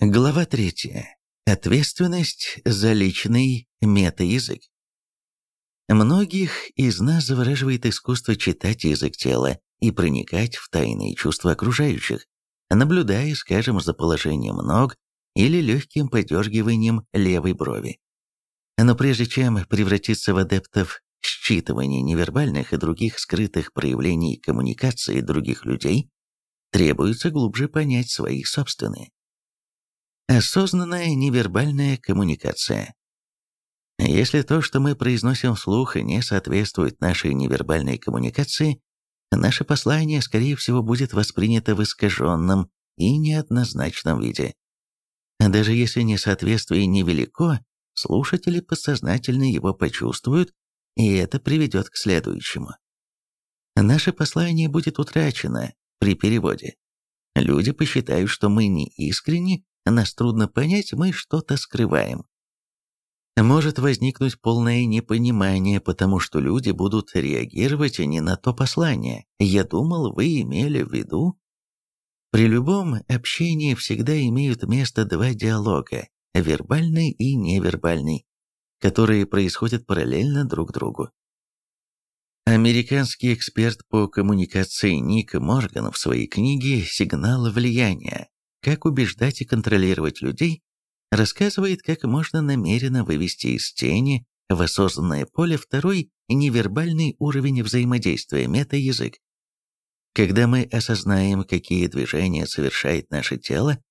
Глава 3. Ответственность за личный метаязык. Многих из нас завораживает искусство читать язык тела и проникать в тайные чувства окружающих, наблюдая, скажем, за положением ног или легким подергиванием левой брови. Но прежде чем превратиться в адептов считывания невербальных и других скрытых проявлений коммуникации других людей, требуется глубже понять свои собственные. Осознанная невербальная коммуникация. Если то, что мы произносим вслух, не соответствует нашей невербальной коммуникации, наше послание, скорее всего, будет воспринято в искаженном и неоднозначном виде. Даже если несоответствие невелико, слушатели подсознательно его почувствуют, и это приведет к следующему. Наше послание будет утрачено при переводе. Люди посчитают, что мы не искренни нас трудно понять, мы что-то скрываем. Может возникнуть полное непонимание, потому что люди будут реагировать не на то послание. Я думал, вы имели в виду. При любом общении всегда имеют место два диалога, вербальный и невербальный, которые происходят параллельно друг другу. Американский эксперт по коммуникации Ник Морган в своей книге «Сигнал влияния» как убеждать и контролировать людей, рассказывает, как можно намеренно вывести из тени в осознанное поле второй невербальный уровень взаимодействия мета-язык. Когда мы осознаем, какие движения совершает наше тело,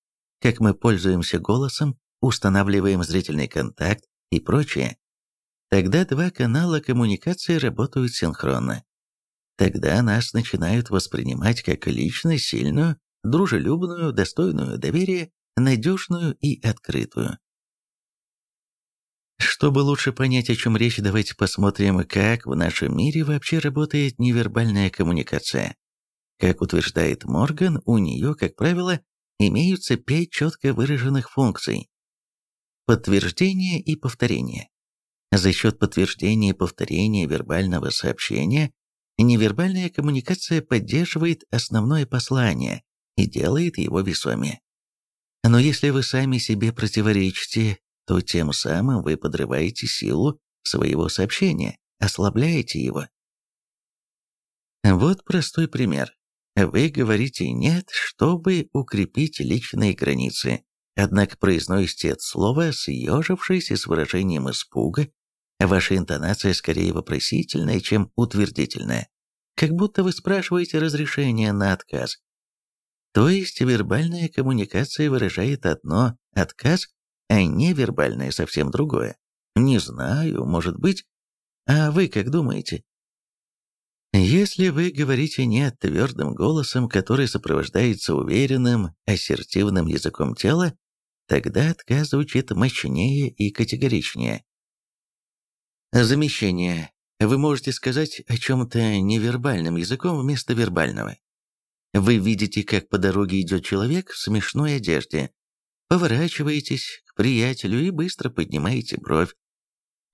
как мы пользуемся голосом, устанавливаем зрительный контакт и прочее, тогда два канала коммуникации работают синхронно. Тогда нас начинают воспринимать как личность сильную дружелюбную, достойную доверия, надежную и открытую. Чтобы лучше понять, о чем речь, давайте посмотрим, как в нашем мире вообще работает невербальная коммуникация. Как утверждает Морган, у нее, как правило, имеются пять четко выраженных функций. Подтверждение и повторение. За счет подтверждения и повторения вербального сообщения невербальная коммуникация поддерживает основное послание, и делает его весомее. Но если вы сами себе противоречите, то тем самым вы подрываете силу своего сообщения, ослабляете его. Вот простой пример. Вы говорите «нет», чтобы укрепить личные границы, однако произносите это слово, съежившись и с выражением испуга, ваша интонация скорее вопросительная, чем утвердительная, как будто вы спрашиваете разрешение на отказ. То есть вербальная коммуникация выражает одно – отказ, а невербальная – совсем другое. Не знаю, может быть. А вы как думаете? Если вы говорите «нет» твердым голосом, который сопровождается уверенным, ассертивным языком тела, тогда отказ звучит мощнее и категоричнее. Замещение. Вы можете сказать о чем-то невербальным языком вместо вербального. Вы видите, как по дороге идет человек в смешной одежде. Поворачиваетесь к приятелю и быстро поднимаете бровь.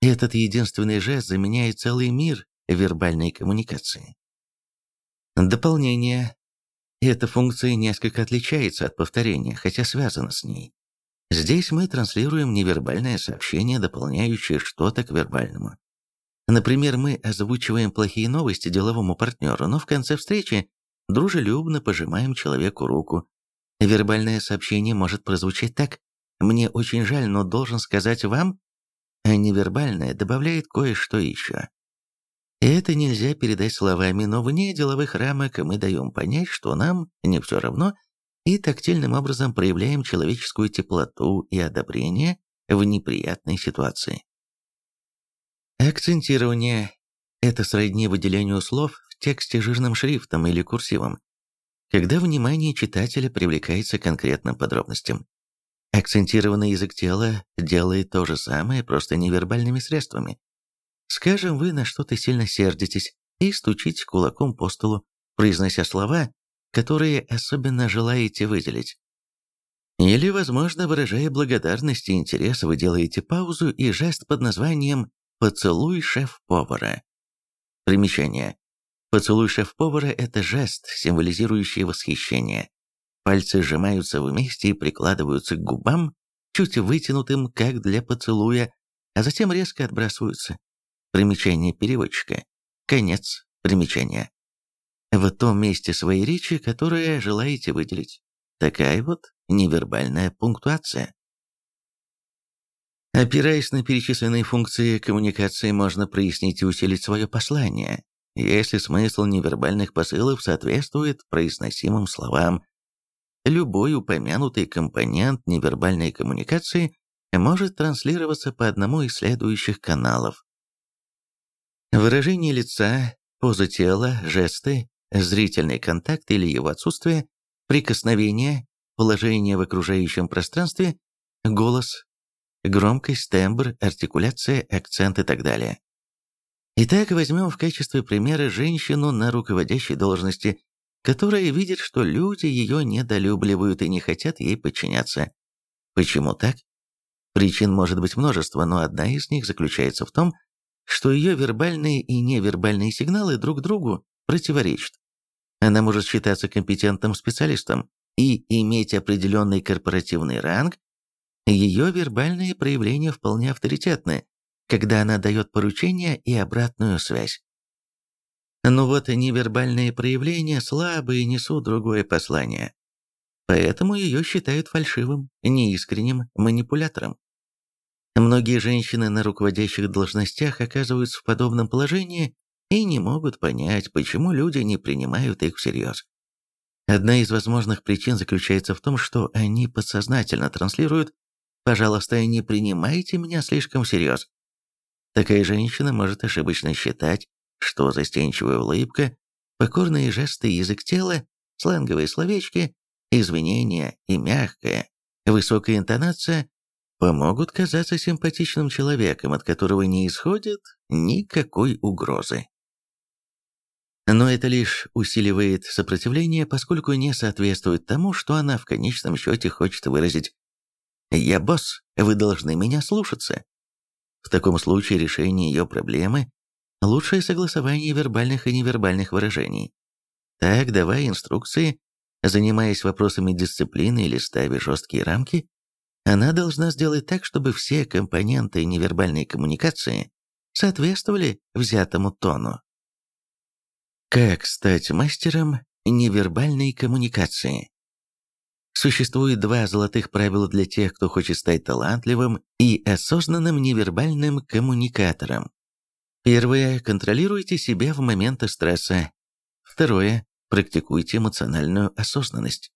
Этот единственный жест заменяет целый мир вербальной коммуникации. Дополнение. Эта функция несколько отличается от повторения, хотя связана с ней. Здесь мы транслируем невербальное сообщение, дополняющее что-то к вербальному. Например, мы озвучиваем плохие новости деловому партнеру, но в конце встречи дружелюбно пожимаем человеку руку. Вербальное сообщение может прозвучать так «Мне очень жаль, но должен сказать вам», а невербальное добавляет кое-что еще. Это нельзя передать словами, но вне деловых рамок мы даем понять, что нам не все равно, и тактильным образом проявляем человеческую теплоту и одобрение в неприятной ситуации. Акцентирование – это сродни выделению слов тексте жирным шрифтом или курсивом, когда внимание читателя привлекается конкретным подробностям. Акцентированный язык тела делает то же самое, просто невербальными средствами. Скажем, вы на что-то сильно сердитесь и стучите кулаком по столу, произнося слова, которые особенно желаете выделить. Или, возможно, выражая благодарность и интерес, вы делаете паузу и жест под названием «Поцелуй шеф-повара». Примечание. Поцелуй шеф-повара – это жест, символизирующий восхищение. Пальцы сжимаются вместе и прикладываются к губам, чуть вытянутым, как для поцелуя, а затем резко отбрасываются. Примечание переводчика. Конец примечания. В том месте своей речи, которое желаете выделить. Такая вот невербальная пунктуация. Опираясь на перечисленные функции коммуникации, можно прояснить и усилить свое послание, если смысл невербальных посылов соответствует произносимым словам. Любой упомянутый компонент невербальной коммуникации может транслироваться по одному из следующих каналов. Выражение лица, поза тела, жесты, зрительный контакт или его отсутствие, прикосновение, положение в окружающем пространстве, голос, громкость, тембр, артикуляция, акцент и так далее. Итак, возьмем в качестве примера женщину на руководящей должности, которая видит, что люди ее недолюбливают и не хотят ей подчиняться. Почему так? Причин может быть множество, но одна из них заключается в том, что ее вербальные и невербальные сигналы друг другу противоречат. Она может считаться компетентным специалистом и иметь определенный корпоративный ранг, ее вербальные проявления вполне авторитетны, когда она дает поручения и обратную связь. Но вот невербальные проявления слабые несут другое послание. Поэтому ее считают фальшивым, неискренним манипулятором. Многие женщины на руководящих должностях оказываются в подобном положении и не могут понять, почему люди не принимают их всерьез. Одна из возможных причин заключается в том, что они подсознательно транслируют «пожалуйста, не принимайте меня слишком всерьез». Такая женщина может ошибочно считать, что застенчивая улыбка, покорные жесты язык тела, сленговые словечки, извинения и мягкая, высокая интонация помогут казаться симпатичным человеком, от которого не исходит никакой угрозы. Но это лишь усиливает сопротивление, поскольку не соответствует тому, что она в конечном счете хочет выразить. «Я босс, вы должны меня слушаться». В таком случае решение ее проблемы – лучшее согласование вербальных и невербальных выражений. Так, давая инструкции, занимаясь вопросами дисциплины или ставя жесткие рамки, она должна сделать так, чтобы все компоненты невербальной коммуникации соответствовали взятому тону. Как стать мастером невербальной коммуникации? Существует два золотых правила для тех, кто хочет стать талантливым и осознанным невербальным коммуникатором. Первое. Контролируйте себя в моменты стресса. Второе. Практикуйте эмоциональную осознанность.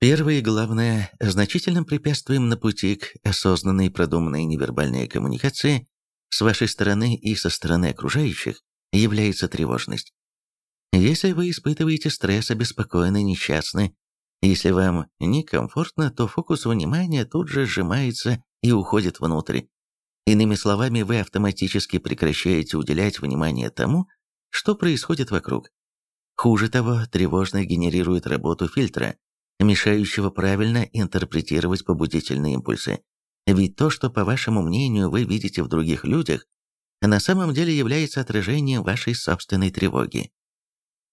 Первое и главное, значительным препятствием на пути к осознанной продуманной невербальной коммуникации с вашей стороны и со стороны окружающих является тревожность. Если вы испытываете стресс, обеспокоены, несчастны, если вам некомфортно, то фокус внимания тут же сжимается и уходит внутрь. Иными словами, вы автоматически прекращаете уделять внимание тому, что происходит вокруг. Хуже того, тревожность генерирует работу фильтра, мешающего правильно интерпретировать побудительные импульсы. Ведь то, что, по вашему мнению, вы видите в других людях, на самом деле является отражением вашей собственной тревоги.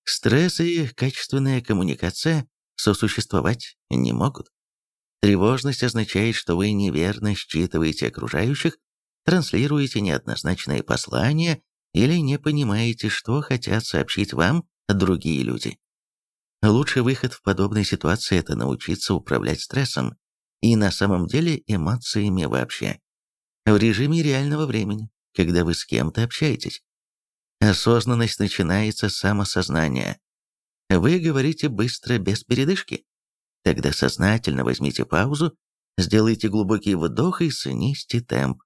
Стресс и качественная коммуникация сосуществовать не могут. Тревожность означает, что вы неверно считываете окружающих, транслируете неоднозначные послания или не понимаете, что хотят сообщить вам другие люди. Лучший выход в подобной ситуации – это научиться управлять стрессом и на самом деле эмоциями вообще. В режиме реального времени, когда вы с кем-то общаетесь. Осознанность начинается с самосознания. Вы говорите быстро, без передышки. Тогда сознательно возьмите паузу, сделайте глубокий вдох и снизьте темп.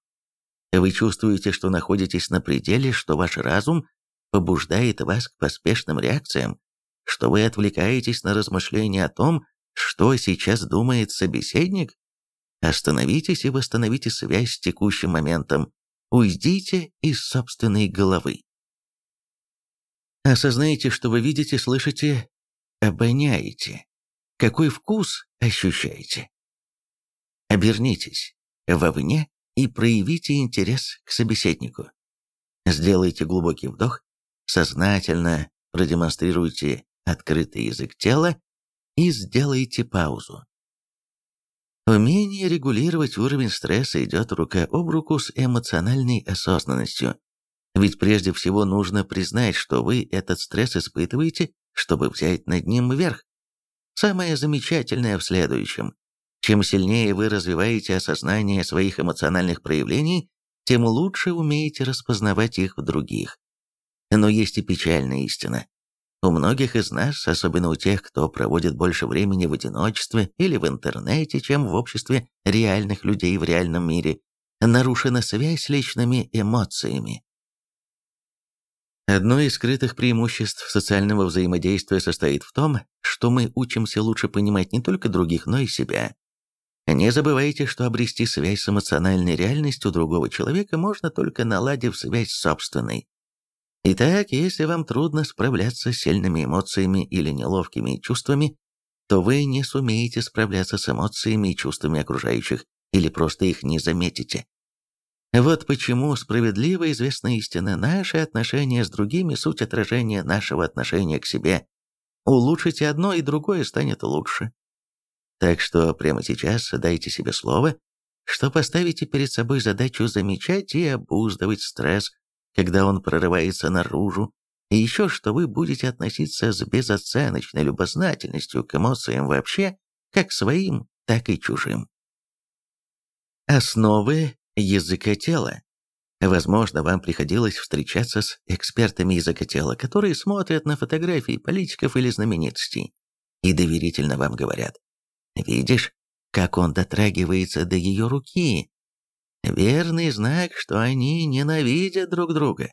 Вы чувствуете, что находитесь на пределе, что ваш разум побуждает вас к поспешным реакциям, что вы отвлекаетесь на размышления о том, что сейчас думает собеседник? Остановитесь и восстановите связь с текущим моментом. Уйдите из собственной головы. Осознайте, что вы видите, слышите, обоняете. Какой вкус ощущаете? Обернитесь вовне и проявите интерес к собеседнику. Сделайте глубокий вдох, сознательно продемонстрируйте открытый язык тела, и сделайте паузу. Умение регулировать уровень стресса идет рука об руку с эмоциональной осознанностью. Ведь прежде всего нужно признать, что вы этот стресс испытываете, чтобы взять над ним верх. Самое замечательное в следующем. Чем сильнее вы развиваете осознание своих эмоциональных проявлений, тем лучше умеете распознавать их в других. Но есть и печальная истина. У многих из нас, особенно у тех, кто проводит больше времени в одиночестве или в интернете, чем в обществе реальных людей в реальном мире, нарушена связь с личными эмоциями. Одно из скрытых преимуществ социального взаимодействия состоит в том, что мы учимся лучше понимать не только других, но и себя. Не забывайте, что обрести связь с эмоциональной реальностью другого человека можно только наладив связь с собственной. Итак, если вам трудно справляться с сильными эмоциями или неловкими чувствами, то вы не сумеете справляться с эмоциями и чувствами окружающих, или просто их не заметите. Вот почему справедливо известна истина, наши отношения с другими – суть отражения нашего отношения к себе. Улучшите одно, и другое станет лучше. Так что прямо сейчас дайте себе слово, что поставите перед собой задачу замечать и обуздывать стресс, когда он прорывается наружу, и еще что вы будете относиться с безоценочной любознательностью к эмоциям вообще, как своим, так и чужим. Основы языка тела. Возможно, вам приходилось встречаться с экспертами языка тела, которые смотрят на фотографии политиков или знаменитостей и доверительно вам говорят. Видишь, как он дотрагивается до ее руки, Верный знак, что они ненавидят друг друга.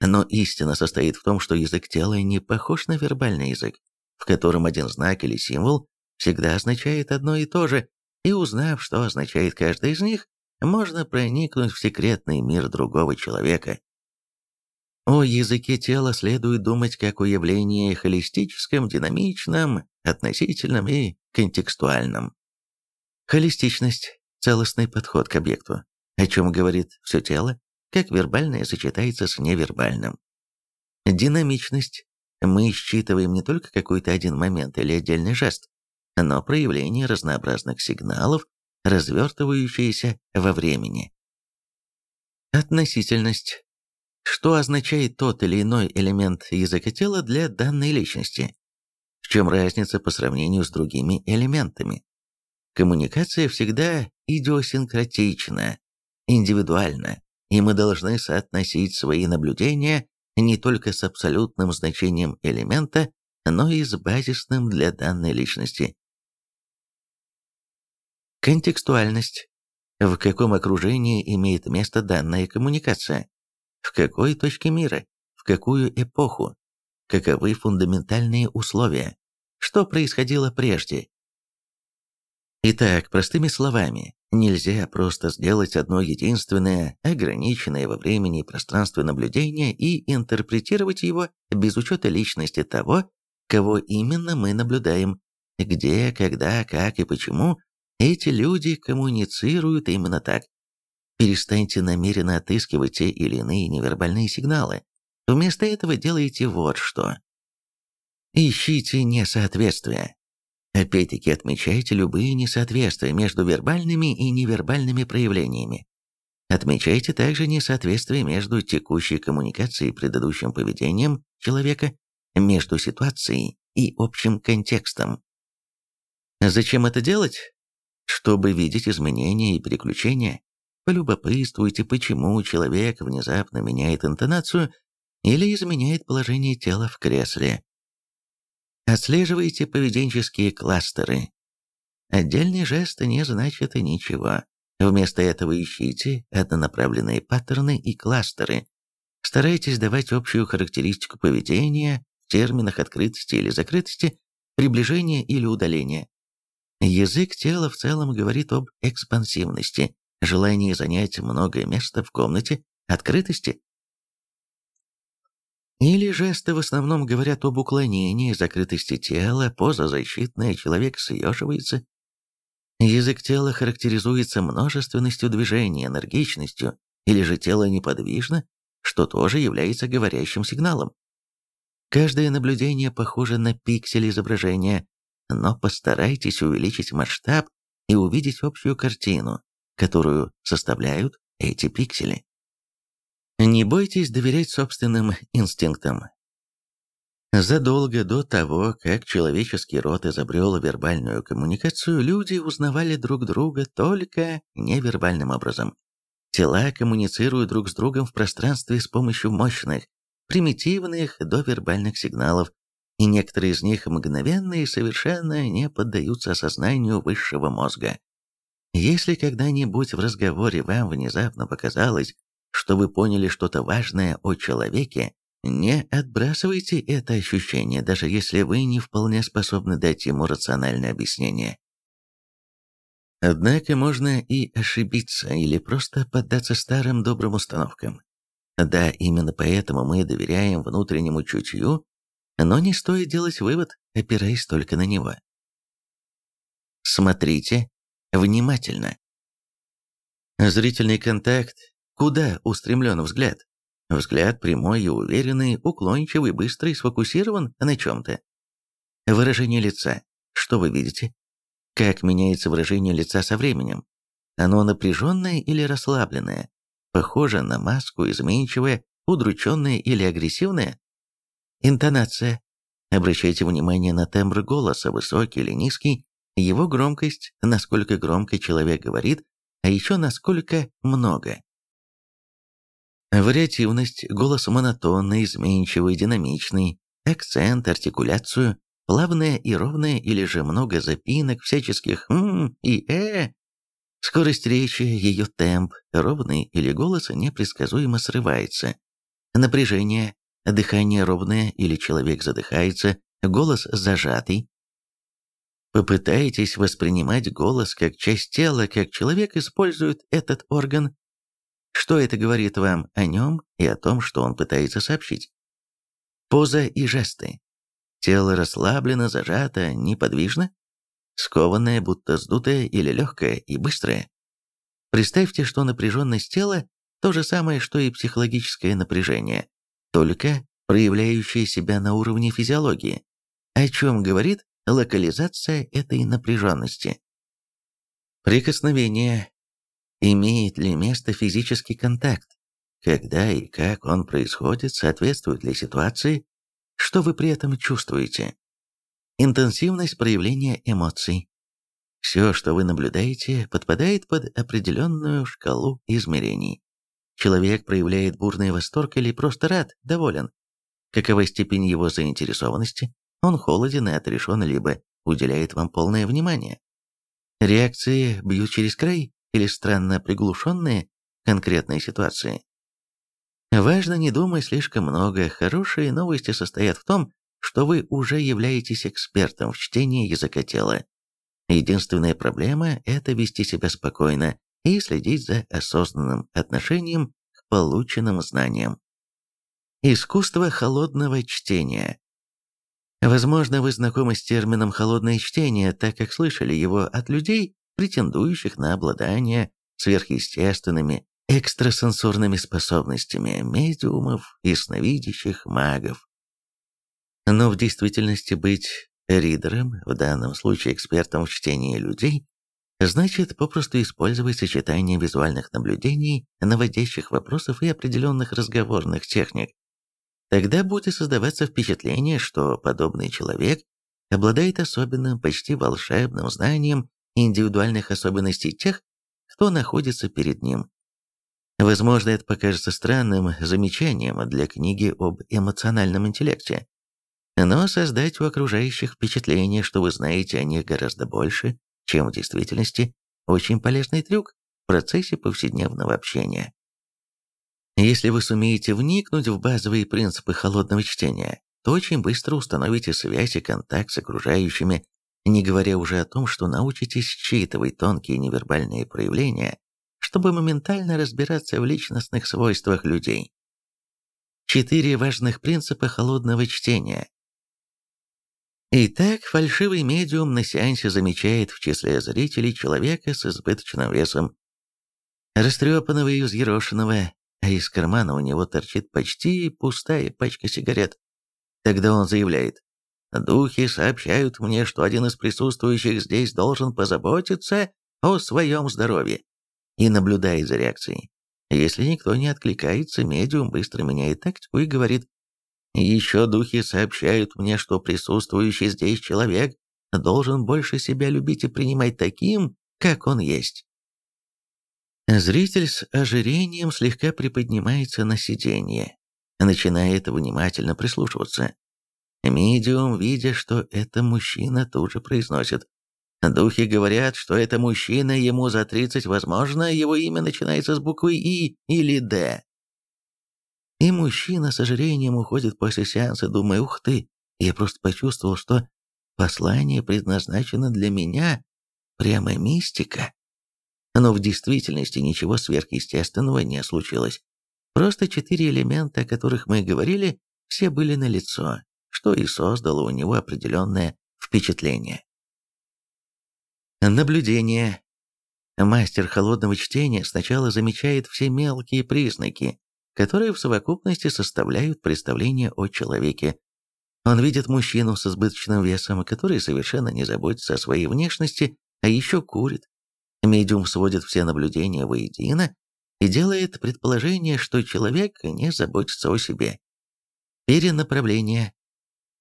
Но истина состоит в том, что язык тела не похож на вербальный язык, в котором один знак или символ всегда означает одно и то же, и узнав, что означает каждый из них, можно проникнуть в секретный мир другого человека. О языке тела следует думать как о явлении холистическом, динамичном, относительном и контекстуальном. Холистичность целостный подход к объекту, о чем говорит все тело, как вербальное сочетается с невербальным. Динамичность. Мы считываем не только какой-то один момент или отдельный жест, но проявление разнообразных сигналов, развертывающиеся во времени. Относительность. Что означает тот или иной элемент языка тела для данной личности? В чем разница по сравнению с другими элементами? Коммуникация всегда идиосинкратична, индивидуальна, и мы должны соотносить свои наблюдения не только с абсолютным значением элемента, но и с базисным для данной личности. Контекстуальность. В каком окружении имеет место данная коммуникация? В какой точке мира? В какую эпоху? Каковы фундаментальные условия? Что происходило прежде? Итак, простыми словами, нельзя просто сделать одно единственное, ограниченное во времени и пространстве наблюдение и интерпретировать его без учета личности того, кого именно мы наблюдаем, где, когда, как и почему эти люди коммуницируют именно так. Перестаньте намеренно отыскивать те или иные невербальные сигналы. Вместо этого делайте вот что. Ищите несоответствия. Опять-таки отмечайте любые несоответствия между вербальными и невербальными проявлениями. Отмечайте также несоответствие между текущей коммуникацией и предыдущим поведением человека, между ситуацией и общим контекстом. Зачем это делать? Чтобы видеть изменения и переключения. Полюбопытствуйте, почему человек внезапно меняет интонацию или изменяет положение тела в кресле. Отслеживайте поведенческие кластеры. Отдельный жест не значит ничего. Вместо этого ищите однонаправленные паттерны и кластеры. Старайтесь давать общую характеристику поведения в терминах открытости или закрытости, приближения или удаления. Язык тела в целом говорит об экспансивности, желании занять много места в комнате, открытости, или жесты в основном говорят об уклонении, закрытости тела, поза защитная, человек съеживается. Язык тела характеризуется множественностью движений, энергичностью, или же тело неподвижно, что тоже является говорящим сигналом. Каждое наблюдение похоже на пиксель изображения, но постарайтесь увеличить масштаб и увидеть общую картину, которую составляют эти пиксели. Не бойтесь доверять собственным инстинктам. Задолго до того, как человеческий род изобрел вербальную коммуникацию, люди узнавали друг друга только невербальным образом. Тела коммуницируют друг с другом в пространстве с помощью мощных, примитивных довербальных сигналов, и некоторые из них мгновенно и совершенно не поддаются осознанию высшего мозга. Если когда-нибудь в разговоре вам внезапно показалось, что вы поняли что-то важное о человеке, не отбрасывайте это ощущение, даже если вы не вполне способны дать ему рациональное объяснение. Однако можно и ошибиться или просто поддаться старым добрым установкам. Да, именно поэтому мы доверяем внутреннему чутью, но не стоит делать вывод, опираясь только на него. Смотрите внимательно. Зрительный контакт. Куда устремлен взгляд? Взгляд прямой и уверенный, уклончивый, быстрый, сфокусирован на чем-то. Выражение лица. Что вы видите? Как меняется выражение лица со временем? Оно напряженное или расслабленное? Похоже на маску, изменчивое, удрученное или агрессивное? Интонация. Обращайте внимание на тембр голоса, высокий или низкий, его громкость, насколько громко человек говорит, а еще насколько много. Вариативность, голос монотонный, изменчивый, динамичный, акцент, артикуляцию, плавное и ровное или же много запинок, всяческих «м» и «э». Скорость речи, ее темп, ровный или голос непредсказуемо срывается. Напряжение, дыхание ровное или человек задыхается, голос зажатый. Попытайтесь воспринимать голос как часть тела, как человек использует этот орган. Что это говорит вам о нем и о том, что он пытается сообщить? Поза и жесты. Тело расслаблено, зажато, неподвижно, скованное, будто сдутое или легкое и быстрое. Представьте, что напряженность тела – то же самое, что и психологическое напряжение, только проявляющее себя на уровне физиологии. О чем говорит локализация этой напряженности? Прикосновение. Имеет ли место физический контакт? Когда и как он происходит, соответствует ли ситуации, что вы при этом чувствуете? Интенсивность проявления эмоций. Все, что вы наблюдаете, подпадает под определенную шкалу измерений. Человек проявляет бурный восторг или просто рад, доволен. Какова степень его заинтересованности? Он холоден и отрешен, либо уделяет вам полное внимание. Реакции бьют через край или странно приглушенные конкретные ситуации. Важно не думать слишком много. Хорошие новости состоят в том, что вы уже являетесь экспертом в чтении языка тела. Единственная проблема – это вести себя спокойно и следить за осознанным отношением к полученным знаниям. Искусство холодного чтения. Возможно, вы знакомы с термином «холодное чтение», так как слышали его от людей, претендующих на обладание сверхъестественными экстрасенсорными способностями медиумов и сновидящих магов. Но в действительности быть ридером, в данном случае экспертом в чтении людей, значит попросту использовать сочетание визуальных наблюдений, наводящих вопросов и определенных разговорных техник. Тогда будет создаваться впечатление, что подобный человек обладает особенным, почти волшебным знанием индивидуальных особенностей тех, кто находится перед ним. Возможно, это покажется странным замечанием для книги об эмоциональном интеллекте. Но создать у окружающих впечатление, что вы знаете о них гораздо больше, чем в действительности, очень полезный трюк в процессе повседневного общения. Если вы сумеете вникнуть в базовые принципы холодного чтения, то очень быстро установите связь и контакт с окружающими, не говоря уже о том, что научитесь считывать тонкие невербальные проявления чтобы моментально разбираться в личностных свойствах людей. Четыре важных принципа холодного чтения. Итак, фальшивый медиум на сеансе замечает в числе зрителей человека с избыточным весом, растрепанного и взъерошенного, а из кармана у него торчит почти пустая пачка сигарет. Тогда он заявляет, Духи сообщают мне, что один из присутствующих здесь должен позаботиться о своем здоровье и наблюдает за реакцией. Если никто не откликается, медиум быстро меняет тактику и говорит, «Еще духи сообщают мне, что присутствующий здесь человек должен больше себя любить и принимать таким, как он есть». Зритель с ожирением слегка приподнимается на сиденье, начинает внимательно прислушиваться. Медиум, видя, что это мужчина, тут же произносит. Духи говорят, что это мужчина, ему за 30, возможно, его имя начинается с буквы И или Д. И мужчина с ожирением уходит после сеанса, думая, ух ты, я просто почувствовал, что послание предназначено для меня, прямо мистика. Но в действительности ничего сверхъестественного не случилось. Просто четыре элемента, о которых мы говорили, все были налицо, что и создало у него определенное впечатление. Наблюдение. Мастер холодного чтения сначала замечает все мелкие признаки, которые в совокупности составляют представление о человеке. Он видит мужчину с избыточным весом, который совершенно не заботится о своей внешности, а еще курит, Медиум сводит все наблюдения воедино и делает предположение, что человек не заботится о себе. Перенаправление.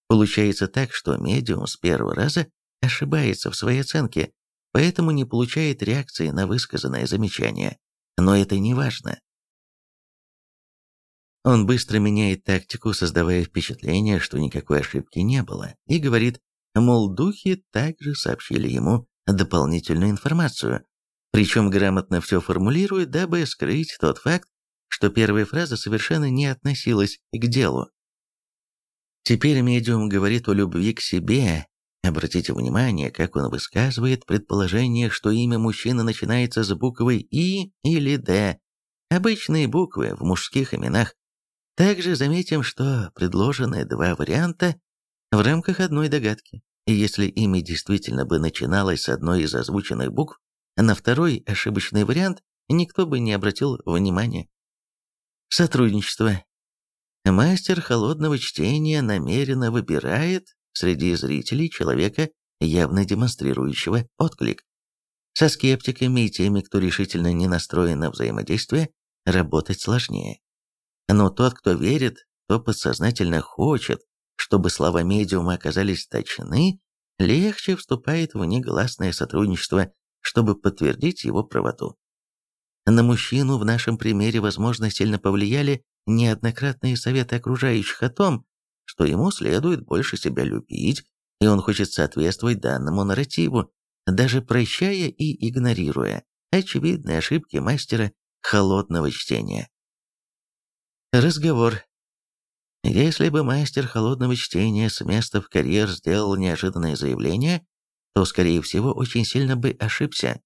Получается так, что медиум с первого раза ошибается в своей оценке, поэтому не получает реакции на высказанное замечание. Но это не важно. Он быстро меняет тактику, создавая впечатление, что никакой ошибки не было, и говорит, мол, духи также сообщили ему дополнительную информацию, причем грамотно все формулирует, дабы скрыть тот факт, что первая фраза совершенно не относилась к делу. Теперь медиум говорит о любви к себе. Обратите внимание, как он высказывает предположение, что имя мужчины начинается с буквой «И» или «Д», обычные буквы в мужских именах. Также заметим, что предложены два варианта в рамках одной догадки. И если имя действительно бы начиналось с одной из озвученных букв, на второй ошибочный вариант никто бы не обратил внимания. Сотрудничество. Мастер холодного чтения намеренно выбирает среди зрителей человека, явно демонстрирующего отклик. Со скептиками и теми, кто решительно не настроен на взаимодействие, работать сложнее. Но тот, кто верит, кто подсознательно хочет, чтобы слова медиума оказались точны, легче вступает в негласное сотрудничество чтобы подтвердить его правоту. На мужчину в нашем примере, возможно, сильно повлияли неоднократные советы окружающих о том, что ему следует больше себя любить, и он хочет соответствовать данному нарративу, даже прощая и игнорируя очевидные ошибки мастера холодного чтения. Разговор. Если бы мастер холодного чтения с места в карьер сделал неожиданное заявление, то, скорее всего, очень сильно бы ошибся.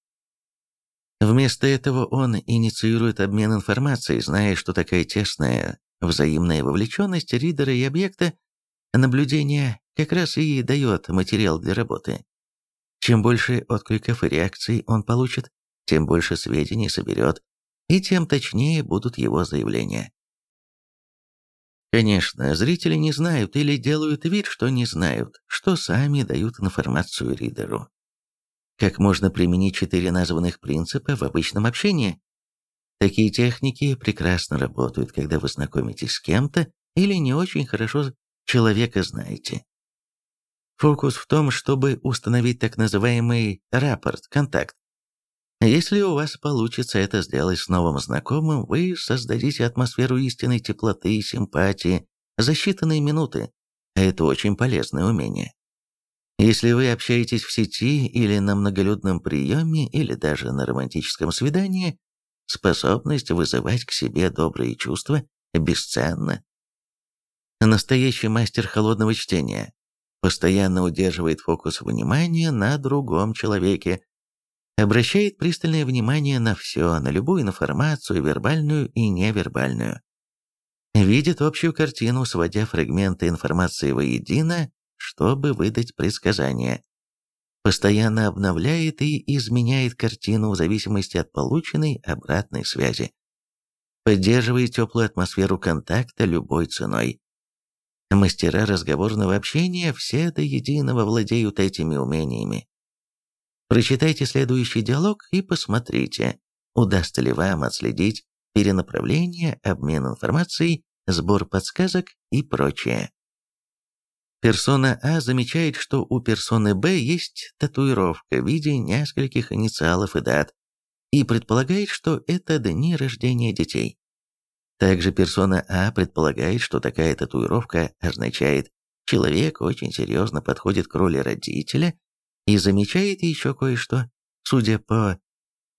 Вместо этого он инициирует обмен информацией, зная, что такая тесная взаимная вовлеченность ридера и объекта наблюдения как раз и дает материал для работы. Чем больше откликов и реакций он получит, тем больше сведений соберет, и тем точнее будут его заявления. Конечно, зрители не знают или делают вид, что не знают, что сами дают информацию ридеру. Как можно применить четыре названных принципа в обычном общении? Такие техники прекрасно работают, когда вы знакомитесь с кем-то или не очень хорошо человека знаете. Фокус в том, чтобы установить так называемый рапорт, контакт. Если у вас получится это сделать с новым знакомым, вы создадите атмосферу истинной теплоты и симпатии за считанные минуты, это очень полезное умение. Если вы общаетесь в сети или на многолюдном приеме, или даже на романтическом свидании, способность вызывать к себе добрые чувства бесценна. Настоящий мастер холодного чтения постоянно удерживает фокус внимания на другом человеке, обращает пристальное внимание на все, на любую информацию, вербальную и невербальную. Видит общую картину, сводя фрагменты информации воедино, чтобы выдать предсказания. Постоянно обновляет и изменяет картину в зависимости от полученной обратной связи. Поддерживает теплую атмосферу контакта любой ценой. Мастера разговорного общения все до единого владеют этими умениями. Прочитайте следующий диалог и посмотрите, удастся ли вам отследить перенаправление, обмен информацией, сбор подсказок и прочее. Персона А замечает, что у персоны Б есть татуировка в виде нескольких инициалов и дат, и предполагает, что это дни рождения детей. Также персона А предполагает, что такая татуировка означает, человек очень серьезно подходит к роли родителя и замечает еще кое-что, судя по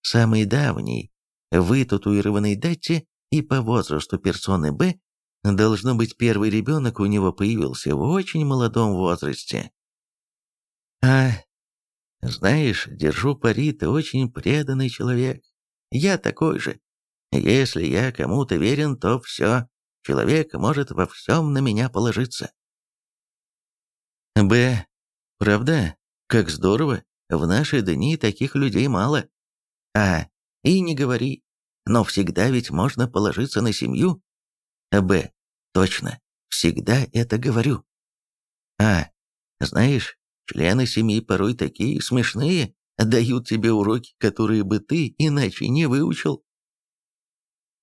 самой давней, вытатуированной дате и по возрасту персоны Б, должно быть первый ребенок у него появился в очень молодом возрасте. А, знаешь, держу пари, ты очень преданный человек. Я такой же. Если я кому-то верен, то все, человек может во всем на меня положиться. Б. Правда? Как здорово. В наши дни таких людей мало. А. И не говори. Но всегда ведь можно положиться на семью. Б. Точно. Всегда это говорю. А. Знаешь, члены семьи порой такие смешные, дают тебе уроки, которые бы ты иначе не выучил.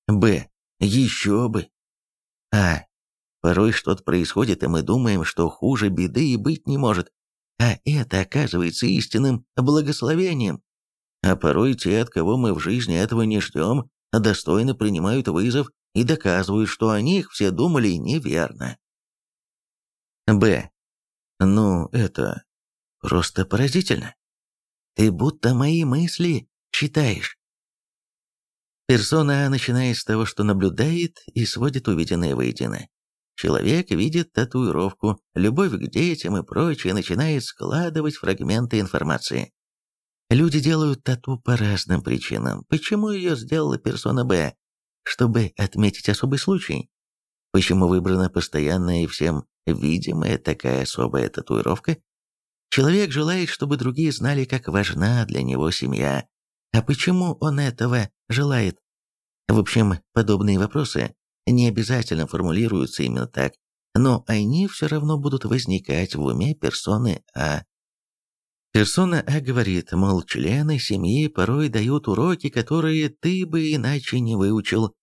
Б. Еще бы. А. Порой что-то происходит, и мы думаем, что хуже беды и быть не может. А это оказывается истинным благословением. А порой те, от кого мы в жизни этого не ждем, достойно принимают вызов и доказывают, что о них все думали неверно. Б. Ну, это просто поразительно. Ты будто мои мысли читаешь. Персона А начинает с того, что наблюдает и сводит увиденное воедино. Человек видит татуировку, любовь к детям и прочее, начинает складывать фрагменты информации. Люди делают тату по разным причинам. Почему ее сделала персона Б? Чтобы отметить особый случай. Почему выбрана постоянная и всем видимая такая особая татуировка? Человек желает, чтобы другие знали, как важна для него семья, а почему он этого желает? В общем, подобные вопросы не обязательно формулируются именно так, но они все равно будут возникать в уме персоны А. Персона А говорит, мол, члены семьи порой дают уроки, которые ты бы иначе не выучил.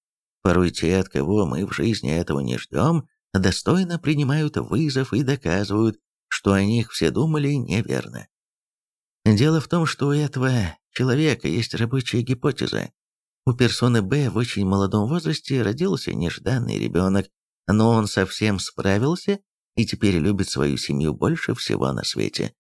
Порой те, от кого мы в жизни этого не ждем, достойно принимают вызов и доказывают, что о них все думали неверно. Дело в том, что у этого человека есть рабочая гипотеза. У персоны Б в очень молодом возрасте родился нежданный ребенок, но он совсем справился и теперь любит свою семью больше всего на свете.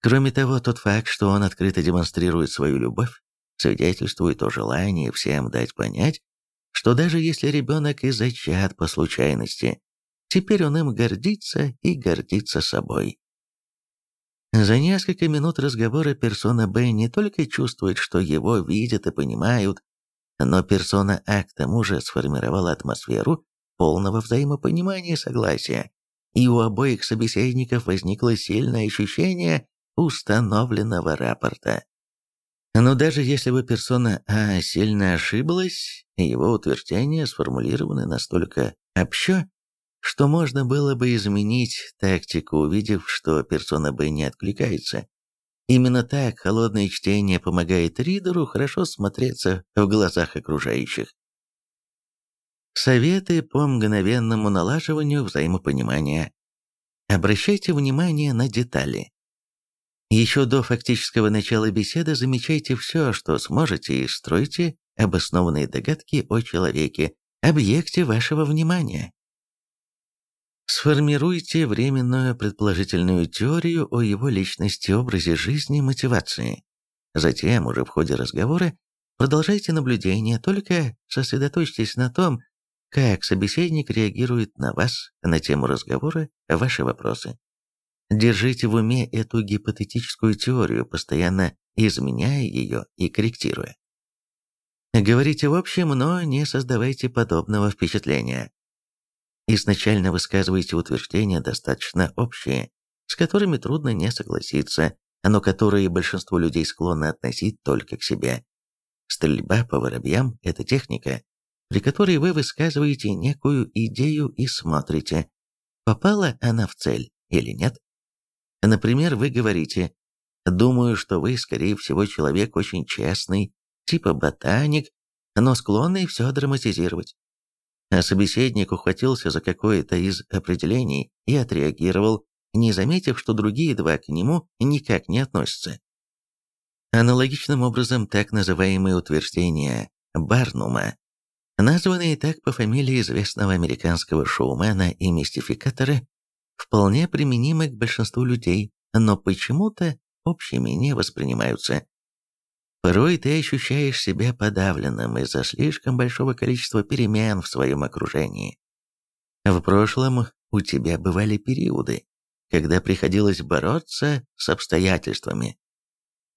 Кроме того, тот факт, что он открыто демонстрирует свою любовь, свидетельствует о желании всем дать понять, что даже если ребенок и зачат по случайности, теперь он им гордится и гордится собой. За несколько минут разговора персона Б не только чувствует, что его видят и понимают, но персона А к тому же сформировала атмосферу полного взаимопонимания и согласия, и у обоих собеседников возникло сильное ощущение установленного рапорта. Но даже если бы персона А сильно ошиблась, его утверждения сформулированы настолько общо, что можно было бы изменить тактику, увидев, что персона Б не откликается. Именно так холодное чтение помогает ридеру хорошо смотреться в глазах окружающих. Советы по мгновенному налаживанию взаимопонимания. Обращайте внимание на детали. Еще до фактического начала беседы замечайте все, что сможете, и стройте обоснованные догадки о человеке, объекте вашего внимания. Сформируйте временную предположительную теорию о его личности, образе жизни, мотивации. Затем, уже в ходе разговора, продолжайте наблюдение, только сосредоточьтесь на том, как собеседник реагирует на вас, на тему разговора, ваши вопросы. Держите в уме эту гипотетическую теорию, постоянно изменяя ее и корректируя. Говорите в общем, но не создавайте подобного впечатления. Изначально высказываете утверждения достаточно общие, с которыми трудно не согласиться, но которые большинство людей склонны относить только к себе. Стрельба по воробьям – это техника, при которой вы высказываете некую идею и смотрите, попала она в цель или нет. Например, вы говорите «Думаю, что вы, скорее всего, человек очень честный, типа ботаник, но склонный все драматизировать». А собеседник ухватился за какое-то из определений и отреагировал, не заметив, что другие два к нему никак не относятся. Аналогичным образом так называемые утверждения Барнума, названные так по фамилии известного американского шоумена и мистификатора, вполне применимы к большинству людей, но почему-то общими не воспринимаются. Порой ты ощущаешь себя подавленным из-за слишком большого количества перемен в своем окружении. В прошлом у тебя бывали периоды, когда приходилось бороться с обстоятельствами.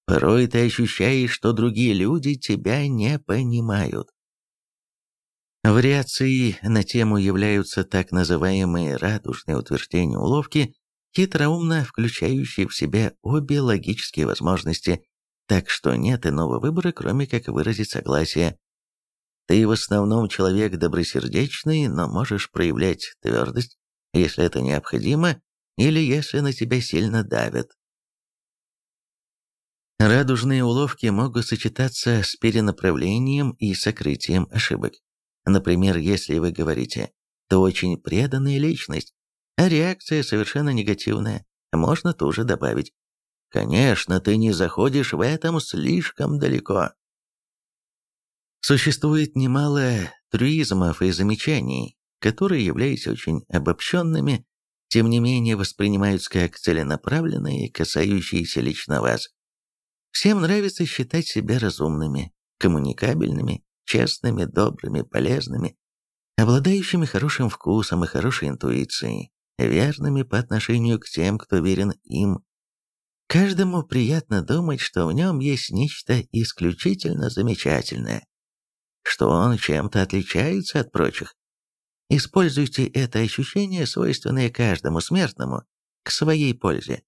Порой ты ощущаешь, что другие люди тебя не понимают. Вариацией на тему являются так называемые радужные утверждения уловки, хитроумно включающие в себя обе логические возможности, так что нет иного выбора, кроме как выразить согласие. Ты в основном человек добросердечный, но можешь проявлять твердость, если это необходимо, или если на тебя сильно давят. Радужные уловки могут сочетаться с перенаправлением и сокрытием ошибок. Например, если вы говорите «ты очень преданная личность», а реакция совершенно негативная, можно тоже добавить «конечно, ты не заходишь в этом слишком далеко». Существует немало трюизмов и замечаний, которые, являются очень обобщенными, тем не менее воспринимаются как целенаправленные, касающиеся лично вас. Всем нравится считать себя разумными, коммуникабельными честными, добрыми, полезными, обладающими хорошим вкусом и хорошей интуицией, верными по отношению к тем, кто верен им. Каждому приятно думать, что в нем есть нечто исключительно замечательное, что он чем-то отличается от прочих. Используйте это ощущение, свойственное каждому смертному, к своей пользе.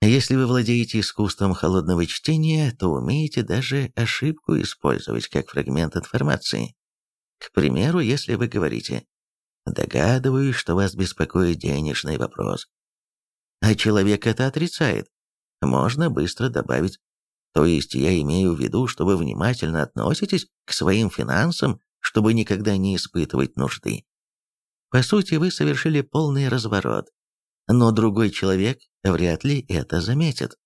Если вы владеете искусством холодного чтения, то умеете даже ошибку использовать как фрагмент информации. К примеру, если вы говорите «Догадываюсь, что вас беспокоит денежный вопрос», а человек это отрицает, можно быстро добавить то есть я имею в виду, что вы внимательно относитесь к своим финансам, чтобы никогда не испытывать нужды. По сути, вы совершили полный разворот, но другой человек вряд ли это заметит.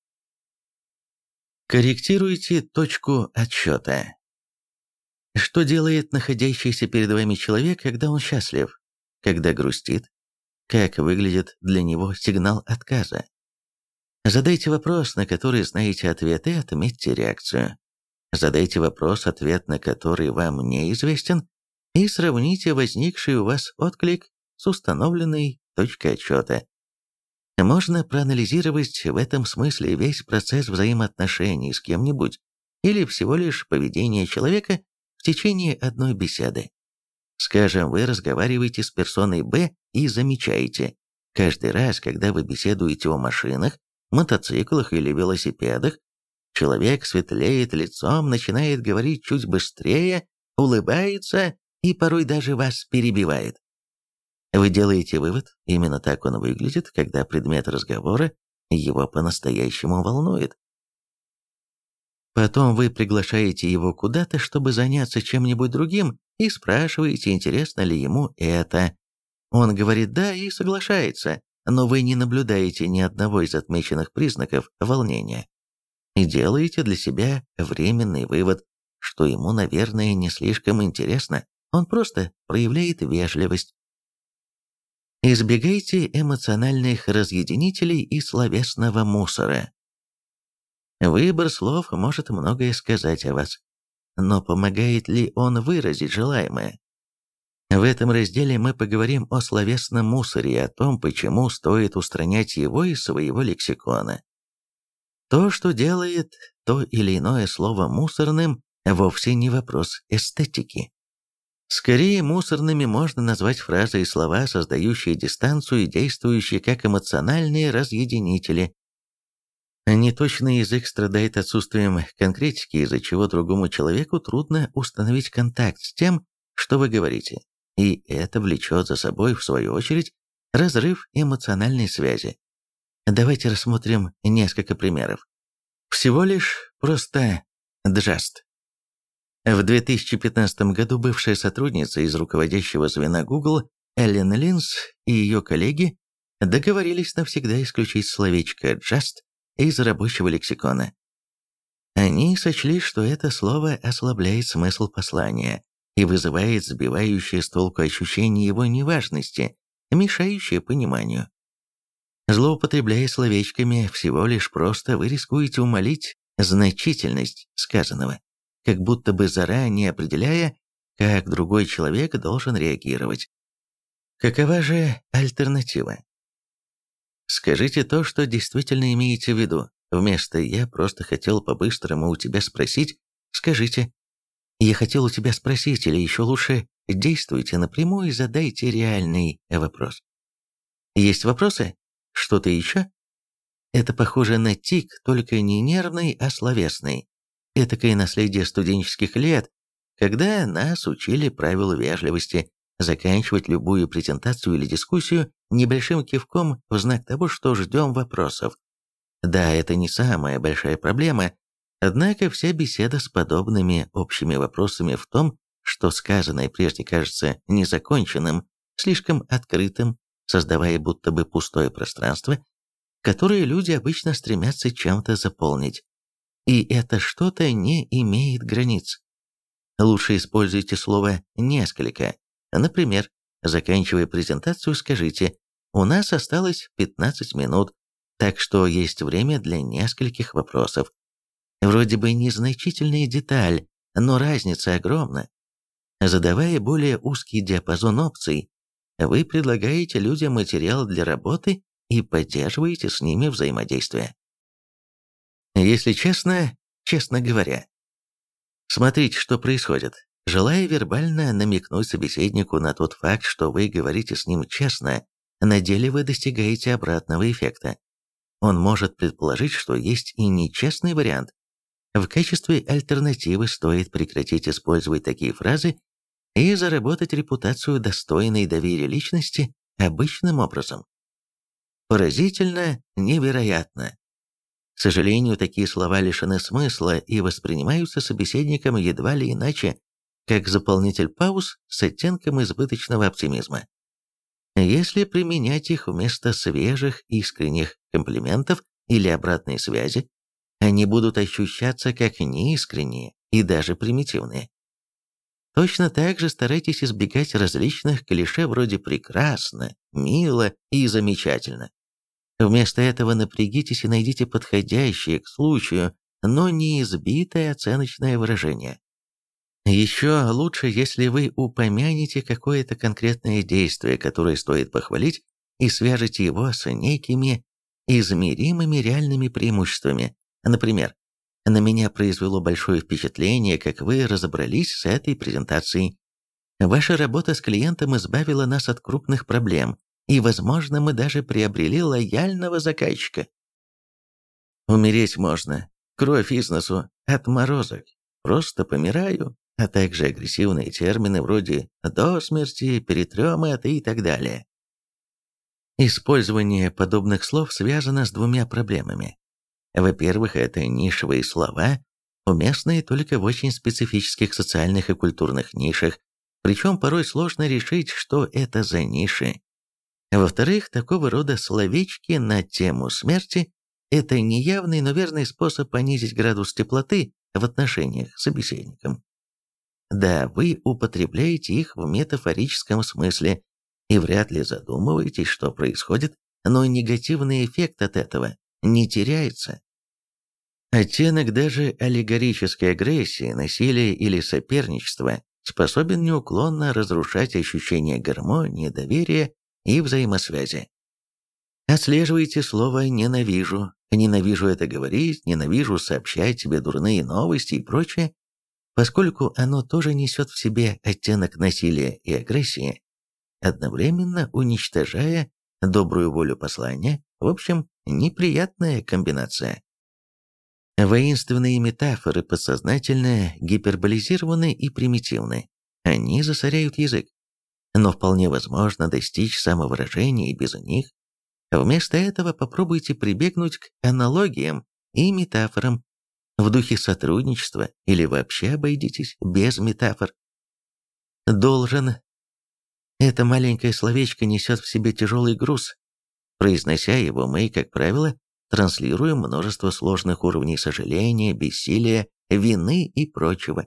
Корректируйте точку отсчета. Что делает находящийся перед вами человек, когда он счастлив, когда грустит? Как выглядит для него сигнал отказа? Задайте вопрос, на который знаете ответ, и отметьте реакцию. Задайте вопрос, ответ на который вам неизвестен, и сравните возникший у вас отклик с установленной точкой отсчета. Можно проанализировать в этом смысле весь процесс взаимоотношений с кем-нибудь или всего лишь поведение человека в течение одной беседы. Скажем, вы разговариваете с персоной Б и замечаете, каждый раз, когда вы беседуете о машинах, мотоциклах или велосипедах, человек светлеет лицом, начинает говорить чуть быстрее, улыбается и порой даже вас перебивает. Вы делаете вывод, именно так он выглядит, когда предмет разговора его по-настоящему волнует. Потом вы приглашаете его куда-то, чтобы заняться чем-нибудь другим, и спрашиваете, интересно ли ему это. Он говорит «да» и соглашается, но вы не наблюдаете ни одного из отмеченных признаков волнения. И делаете для себя временный вывод, что ему, наверное, не слишком интересно, он просто проявляет вежливость. Избегайте эмоциональных разъединителей и словесного мусора. Выбор слов может многое сказать о вас, но помогает ли он выразить желаемое? В этом разделе мы поговорим о словесном мусоре и о том, почему стоит устранять его из своего лексикона. То, что делает то или иное слово мусорным, вовсе не вопрос эстетики. Скорее, мусорными можно назвать фразы и слова, создающие дистанцию и действующие как эмоциональные разъединители. Неточный язык страдает отсутствием конкретики, из-за чего другому человеку трудно установить контакт с тем, что вы говорите, и это влечет за собой, в свою очередь, разрыв эмоциональной связи. Давайте рассмотрим несколько примеров. Всего лишь просто джаст. В 2015 году бывшая сотрудница из руководящего звена Google Эллен Линс и ее коллеги договорились навсегда исключить словечко «just» из рабочего лексикона. Они сочли, что это слово ослабляет смысл послания и вызывает сбивающее с толку ощущение его неважности, мешающее пониманию. Злоупотребляя словечками, всего лишь просто вы рискуете умолить значительность сказанного, как будто бы заранее определяя, как другой человек должен реагировать. Какова же альтернатива? Скажите то, что действительно имеете в виду. Вместо «я просто хотел по-быстрому у тебя спросить», скажите «я хотел у тебя спросить» или еще лучше действуйте напрямую и задайте реальный вопрос. Есть вопросы? Что-то еще? Это похоже на тик, только не нервный, а словесный. Этакое наследие студенческих лет, когда нас учили правилу вежливости, заканчивать любую презентацию или дискуссию небольшим кивком в знак того, что ждем вопросов. Да, это не самая большая проблема, однако вся беседа с подобными общими вопросами в том, что сказанное прежде кажется незаконченным, слишком открытым, создавая будто бы пустое пространство, которое люди обычно стремятся чем-то заполнить. И это что-то не имеет границ. Лучше используйте слово «несколько». Например, заканчивая презентацию, скажите «У нас осталось 15 минут, так что есть время для нескольких вопросов». Вроде бы незначительная деталь, но разница огромна. Задавая более узкий диапазон опций, вы предлагаете людям материал для работы и поддерживаете с ними взаимодействие. Если честно, честно говоря. Смотрите, что происходит. Желая вербально намекнуть собеседнику на тот факт, что вы говорите с ним честно, на деле вы достигаете обратного эффекта. Он может предположить, что есть и нечестный вариант. В качестве альтернативы стоит прекратить использовать такие фразы и заработать репутацию достойной доверия личности обычным образом. Поразительно, невероятно. К сожалению, такие слова лишены смысла и воспринимаются собеседником едва ли иначе, как заполнитель пауз с оттенком избыточного оптимизма. Если применять их вместо свежих, искренних комплиментов или обратной связи, они будут ощущаться как неискренние и даже примитивные. Точно так же старайтесь избегать различных клише вроде «прекрасно», «мило» и «замечательно». Вместо этого напрягитесь и найдите подходящее к случаю, но не избитое оценочное выражение. Еще лучше, если вы упомянете какое-то конкретное действие, которое стоит похвалить, и свяжете его с некими измеримыми реальными преимуществами. Например, на меня произвело большое впечатление, как вы разобрались с этой презентацией. Ваша работа с клиентом избавила нас от крупных проблем, и, возможно, мы даже приобрели лояльного заказчика. Умереть можно. Кровь из носу, отморозок. Просто помираю, а также агрессивные термины вроде «до смерти», «перетрем это» и так далее. Использование подобных слов связано с двумя проблемами. Во-первых, это нишевые слова, уместные только в очень специфических социальных и культурных нишах, причем порой сложно решить, что это за ниши. Во-вторых, такого рода словечки на тему смерти – это неявный, но верный способ понизить градус теплоты в отношениях с собеседником. Да, вы употребляете их в метафорическом смысле и вряд ли задумываетесь, что происходит, но негативный эффект от этого не теряется. Оттенок даже аллегорической агрессии, насилия или соперничества способен неуклонно разрушать ощущение гармонии, доверия и взаимосвязи. Отслеживайте слово «ненавижу», «ненавижу это говорить», «ненавижу сообщать тебе дурные новости» и прочее, поскольку оно тоже несет в себе оттенок насилия и агрессии, одновременно уничтожая добрую волю послания, в общем, неприятная комбинация. Воинственные метафоры подсознательно гиперболизированы и примитивны. Они засоряют язык. но вполне возможно достичь самовыражения и без них. Вместо этого попробуйте прибегнуть к аналогиям и метафорам в духе сотрудничества или вообще обойдитесь без метафор. Должен. Это маленькое словечко несет в себе тяжелый груз. Произнося его, мы, как правило, транслируем множество сложных уровней сожаления, бессилия, вины и прочего.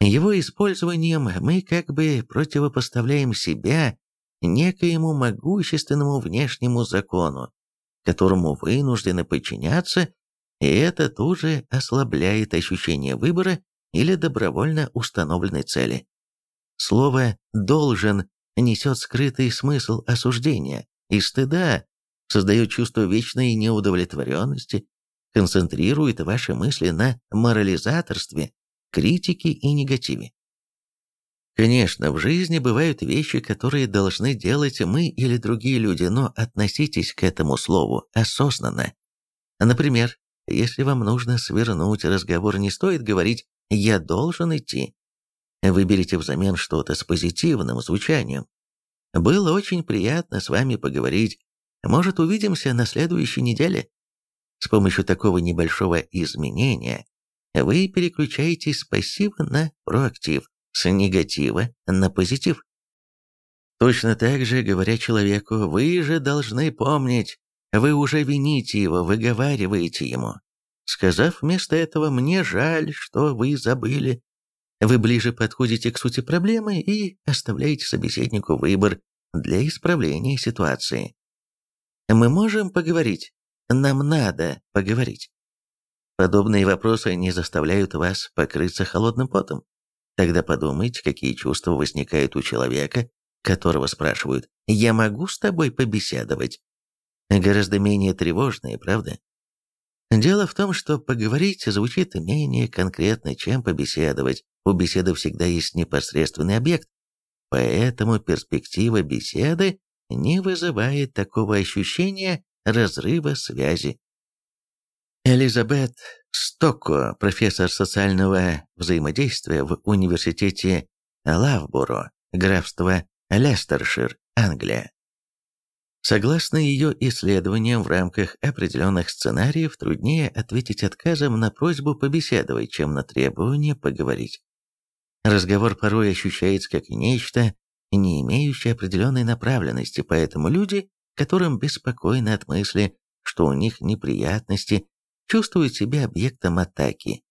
Его использованием мы как бы противопоставляем себя некоему могущественному внешнему закону, которому вынуждены подчиняться, и это тоже ослабляет ощущение выбора или добровольно установленной цели. Слово «должен» несет скрытый смысл осуждения и стыда, создает чувство вечной неудовлетворенности, концентрирует ваши мысли на морализаторстве, критике и негативе. Конечно, в жизни бывают вещи, которые должны делать мы или другие люди, но относитесь к этому слову осознанно. Например, если вам нужно свернуть разговор, не стоит говорить «я должен идти». Выберите взамен что-то с позитивным звучанием. Было очень приятно с вами поговорить. Может, увидимся на следующей неделе? С помощью такого небольшого изменения вы переключаетесь с пассива на проактив, с негатива на позитив. Точно так же, говоря человеку, вы же должны помнить, вы уже вините его, выговариваете ему. Сказав вместо этого «мне жаль, что вы забыли», вы ближе подходите к сути проблемы и оставляете собеседнику выбор для исправления ситуации. Мы можем поговорить. Нам надо поговорить. Подобные вопросы не заставляют вас покрыться холодным потом. Тогда подумайте, какие чувства возникают у человека, которого спрашивают «Я могу с тобой побеседовать?» Гораздо менее тревожные, правда? Дело в том, что поговорить звучит менее конкретно, чем побеседовать. У беседы всегда есть непосредственный объект, поэтому перспектива беседы не вызывает такого ощущения разрыва связи. Элизабет Стокко, профессор социального взаимодействия в университете Лавборо, графство Лестершир, Англия. Согласно ее исследованиям, в рамках определенных сценариев труднее ответить отказом на просьбу побеседовать, чем на требование поговорить. Разговор порой ощущается как нечто, не имеющее определенной направленности, поэтому люди, которым беспокойно от мысли, что у них неприятности, чувствуют себя объектом атаки.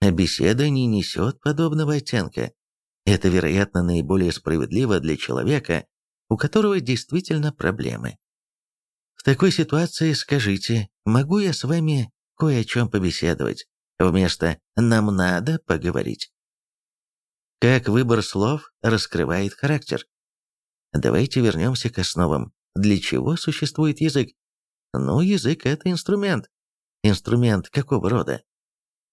Беседа не несет подобного оттенка. Это, вероятно, наиболее справедливо для человека, у которого действительно проблемы. В такой ситуации скажите, могу я с вами кое о чем побеседовать, вместо «нам надо поговорить». Как выбор слов раскрывает характер. Давайте вернемся к основам. Для чего существует язык? Ну, язык – это инструмент. Инструмент какого рода?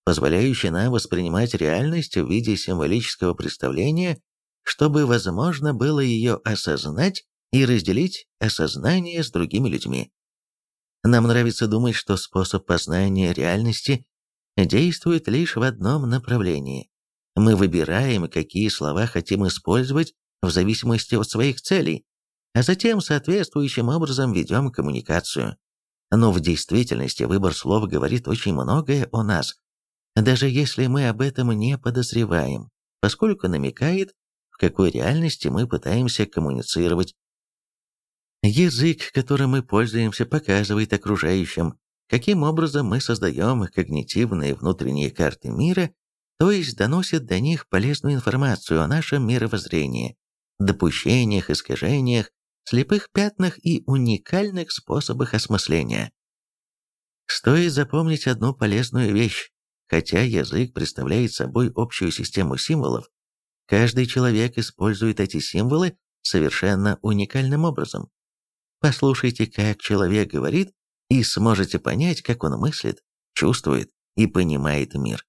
Позволяющий нам воспринимать реальность в виде символического представления чтобы возможно было ее осознать и разделить осознание с другими людьми. Нам нравится думать, что способ познания реальности действует лишь в одном направлении. Мы выбираем, какие слова хотим использовать в зависимости от своих целей, а затем соответствующим образом ведем коммуникацию. Но в действительности выбор слов говорит очень многое о нас, даже если мы об этом не подозреваем, поскольку намекает в какой реальности мы пытаемся коммуницировать. Язык, которым мы пользуемся, показывает окружающим, каким образом мы создаем когнитивные внутренние карты мира, то есть доносит до них полезную информацию о нашем мировоззрении, допущениях, искажениях, слепых пятнах и уникальных способах осмысления. Стоит запомнить одну полезную вещь. Хотя язык представляет собой общую систему символов, Каждый человек использует эти символы совершенно уникальным образом. Послушайте, как человек говорит, и сможете понять, как он мыслит, чувствует и понимает мир.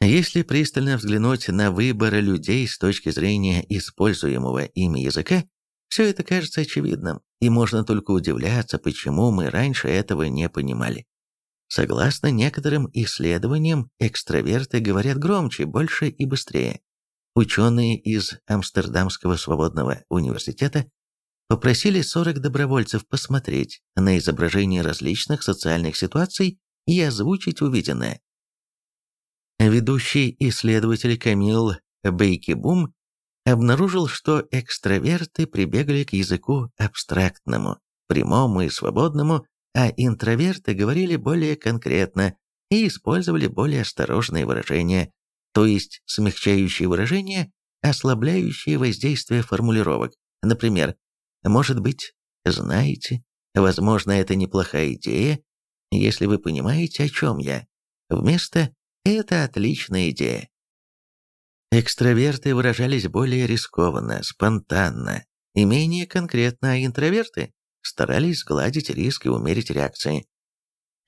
Если пристально взглянуть на выборы людей с точки зрения используемого ими языка, все это кажется очевидным, и можно только удивляться, почему мы раньше этого не понимали. Согласно некоторым исследованиям, экстраверты говорят громче, больше и быстрее. Ученые из Амстердамского свободного университета попросили 40 добровольцев посмотреть на изображения различных социальных ситуаций и озвучить увиденное. Ведущий исследователь Камил Бейкибум обнаружил, что экстраверты прибегали к языку абстрактному, прямому и свободному, а интроверты говорили более конкретно и использовали более осторожные выражения, то есть смягчающие выражения, ослабляющие воздействие формулировок. Например, «может быть, знаете, возможно, это неплохая идея, если вы понимаете, о чем я». Вместо «это отличная идея». Экстраверты выражались более рискованно, спонтанно и менее конкретно, а интроверты старались сгладить риск и умерить реакции.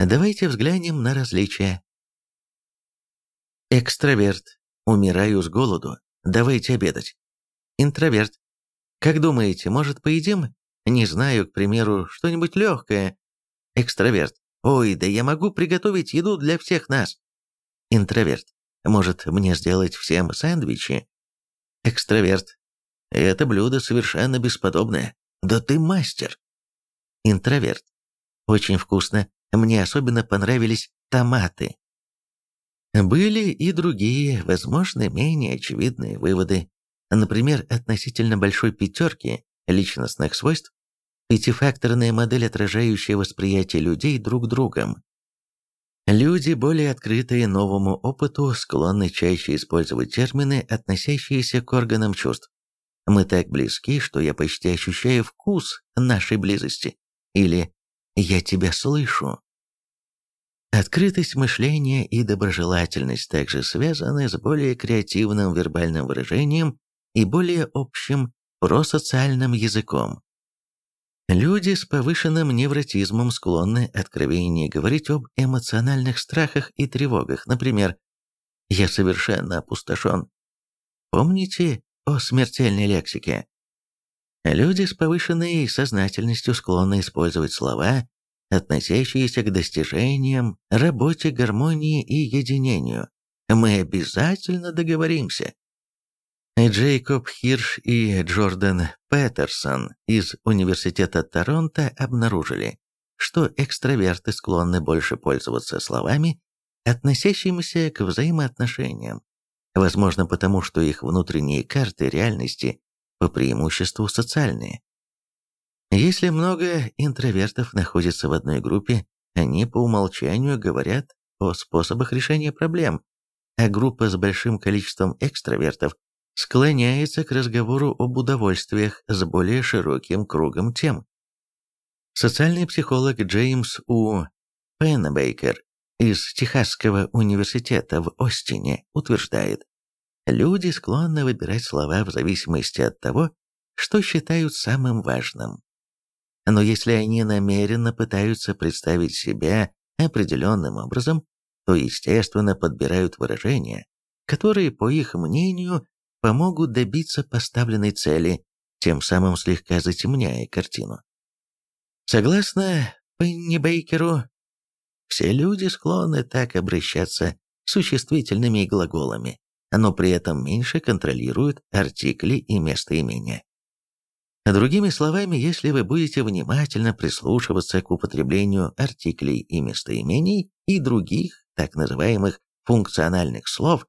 Давайте взглянем на различия. Экстраверт. Умираю с голоду. Давайте обедать. Интроверт. Как думаете, может, поедим? Не знаю, к примеру, что-нибудь легкое. Экстраверт. Ой, да я могу приготовить еду для всех нас. Интроверт. Может, мне сделать всем сэндвичи? Экстраверт. Это блюдо совершенно бесподобное. Да ты мастер. Интроверт. Очень вкусно. Мне особенно понравились томаты. Были и другие, возможно, менее очевидные выводы. Например, относительно большой пятерки личностных свойств, пятифакторная модель, отражающая восприятие людей друг другом. Люди, более открытые новому опыту, склонны чаще использовать термины, относящиеся к органам чувств. Мы так близки, что я почти ощущаю вкус нашей близости. Или «я тебя слышу». Открытость мышления и доброжелательность также связаны с более креативным вербальным выражением и более общим просоциальным языком. Люди с повышенным невротизмом склонны откровеннее говорить об эмоциональных страхах и тревогах. Например, «Я совершенно опустошен». Помните о смертельной лексике? Люди с повышенной сознательностью склонны использовать слова, относящиеся к достижениям, работе, гармонии и единению. Мы обязательно договоримся. Джейкоб Хирш и Джордан Петерсон из Университета Торонто обнаружили, что экстраверты склонны больше пользоваться словами, относящимися к взаимоотношениям, возможно потому, что их внутренние карты реальности по преимуществу социальные. Если много интровертов находится в одной группе, они по умолчанию говорят о способах решения проблем, а группа с большим количеством экстравертов склоняется к разговору об удовольствиях с более широким кругом тем. Социальный психолог Джеймс У. Пеннебейкер из Техасского университета в Остине утверждает, люди склонны выбирать слова в зависимости от того, что считают самым важным. Но если они намеренно пытаются представить себя определенным образом, то, естественно, подбирают выражения, которые, по их мнению, помогут добиться поставленной цели, тем самым слегка затемняя картину. Согласно Пенни Бейкеру, все люди склонны так обращаться с существительными глаголами, но при этом меньше контролируют артикли и местоимения. Другими словами, если вы будете внимательно прислушиваться к употреблению артиклей и местоимений и других так называемых функциональных слов,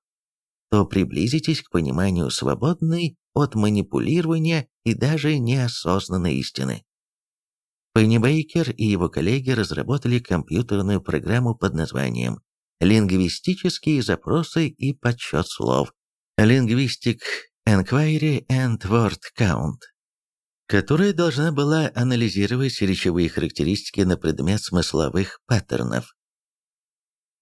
то приблизитесь к пониманию свободной от манипулирования и даже неосознанной истины. Пенни Бейкер и его коллеги разработали компьютерную программу под названием «Лингвистические запросы и подсчет слов» Linguistic Enquiry and Word Count которая должна была анализировать речевые характеристики на предмет смысловых паттернов.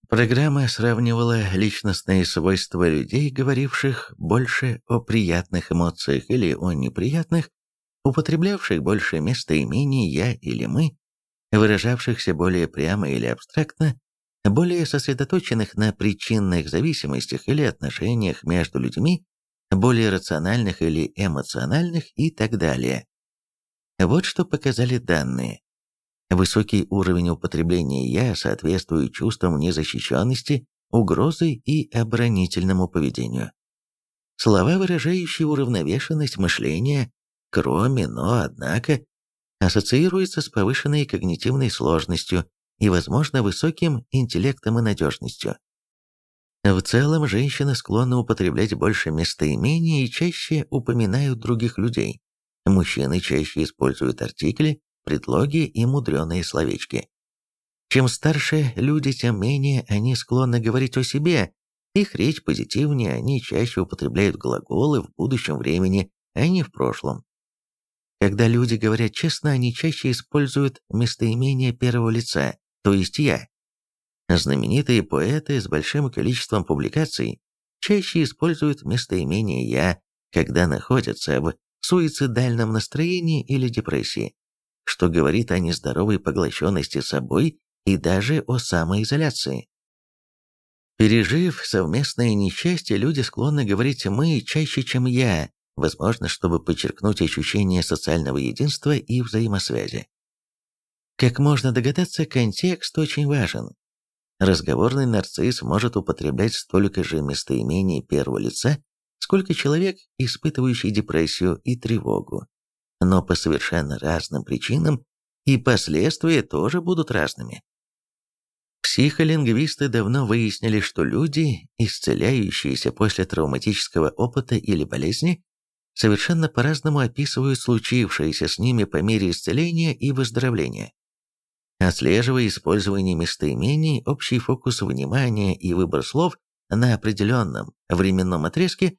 Программа сравнивала личностные свойства людей, говоривших больше о приятных эмоциях или о неприятных, употреблявших больше местоимений «я» или «мы», выражавшихся более прямо или абстрактно, более сосредоточенных на причинных зависимостях или отношениях между людьми, более рациональных или эмоциональных и так далее. Вот что показали данные. Высокий уровень употребления «я» соответствует чувствам незащищенности, угрозы и оборонительному поведению. Слова, выражающие уравновешенность мышления, кроме, но, однако, ассоциируются с повышенной когнитивной сложностью и, возможно, высоким интеллектом и надежностью. В целом, женщины склонны употреблять больше местоимений и чаще упоминают других людей. Мужчины чаще используют артикли, предлоги и мудреные словечки. Чем старше люди, тем менее они склонны говорить о себе. Их речь позитивнее, они чаще употребляют глаголы в будущем времени, а не в прошлом. Когда люди говорят честно, они чаще используют местоимение первого лица, то есть «я». Знаменитые поэты с большим количеством публикаций чаще используют местоимение «я», когда находятся в суицидальном настроении или депрессии, что говорит о нездоровой поглощенности собой и даже о самоизоляции. Пережив совместное несчастье, люди склонны говорить «мы» чаще, чем «я», возможно, чтобы подчеркнуть ощущение социального единства и взаимосвязи. Как можно догадаться, контекст очень важен. Разговорный нарцисс может употреблять столько же местоимений первого лица, сколько человек, испытывающий депрессию и тревогу, но по совершенно разным причинам, и последствия тоже будут разными. Психолингвисты давно выяснили, что люди, исцеляющиеся после травматического опыта или болезни, совершенно по-разному описывают случившееся с ними по мере исцеления и выздоровления. Отслеживая использование местоимений, общий фокус внимания и выбор слов на определенном временном отрезке,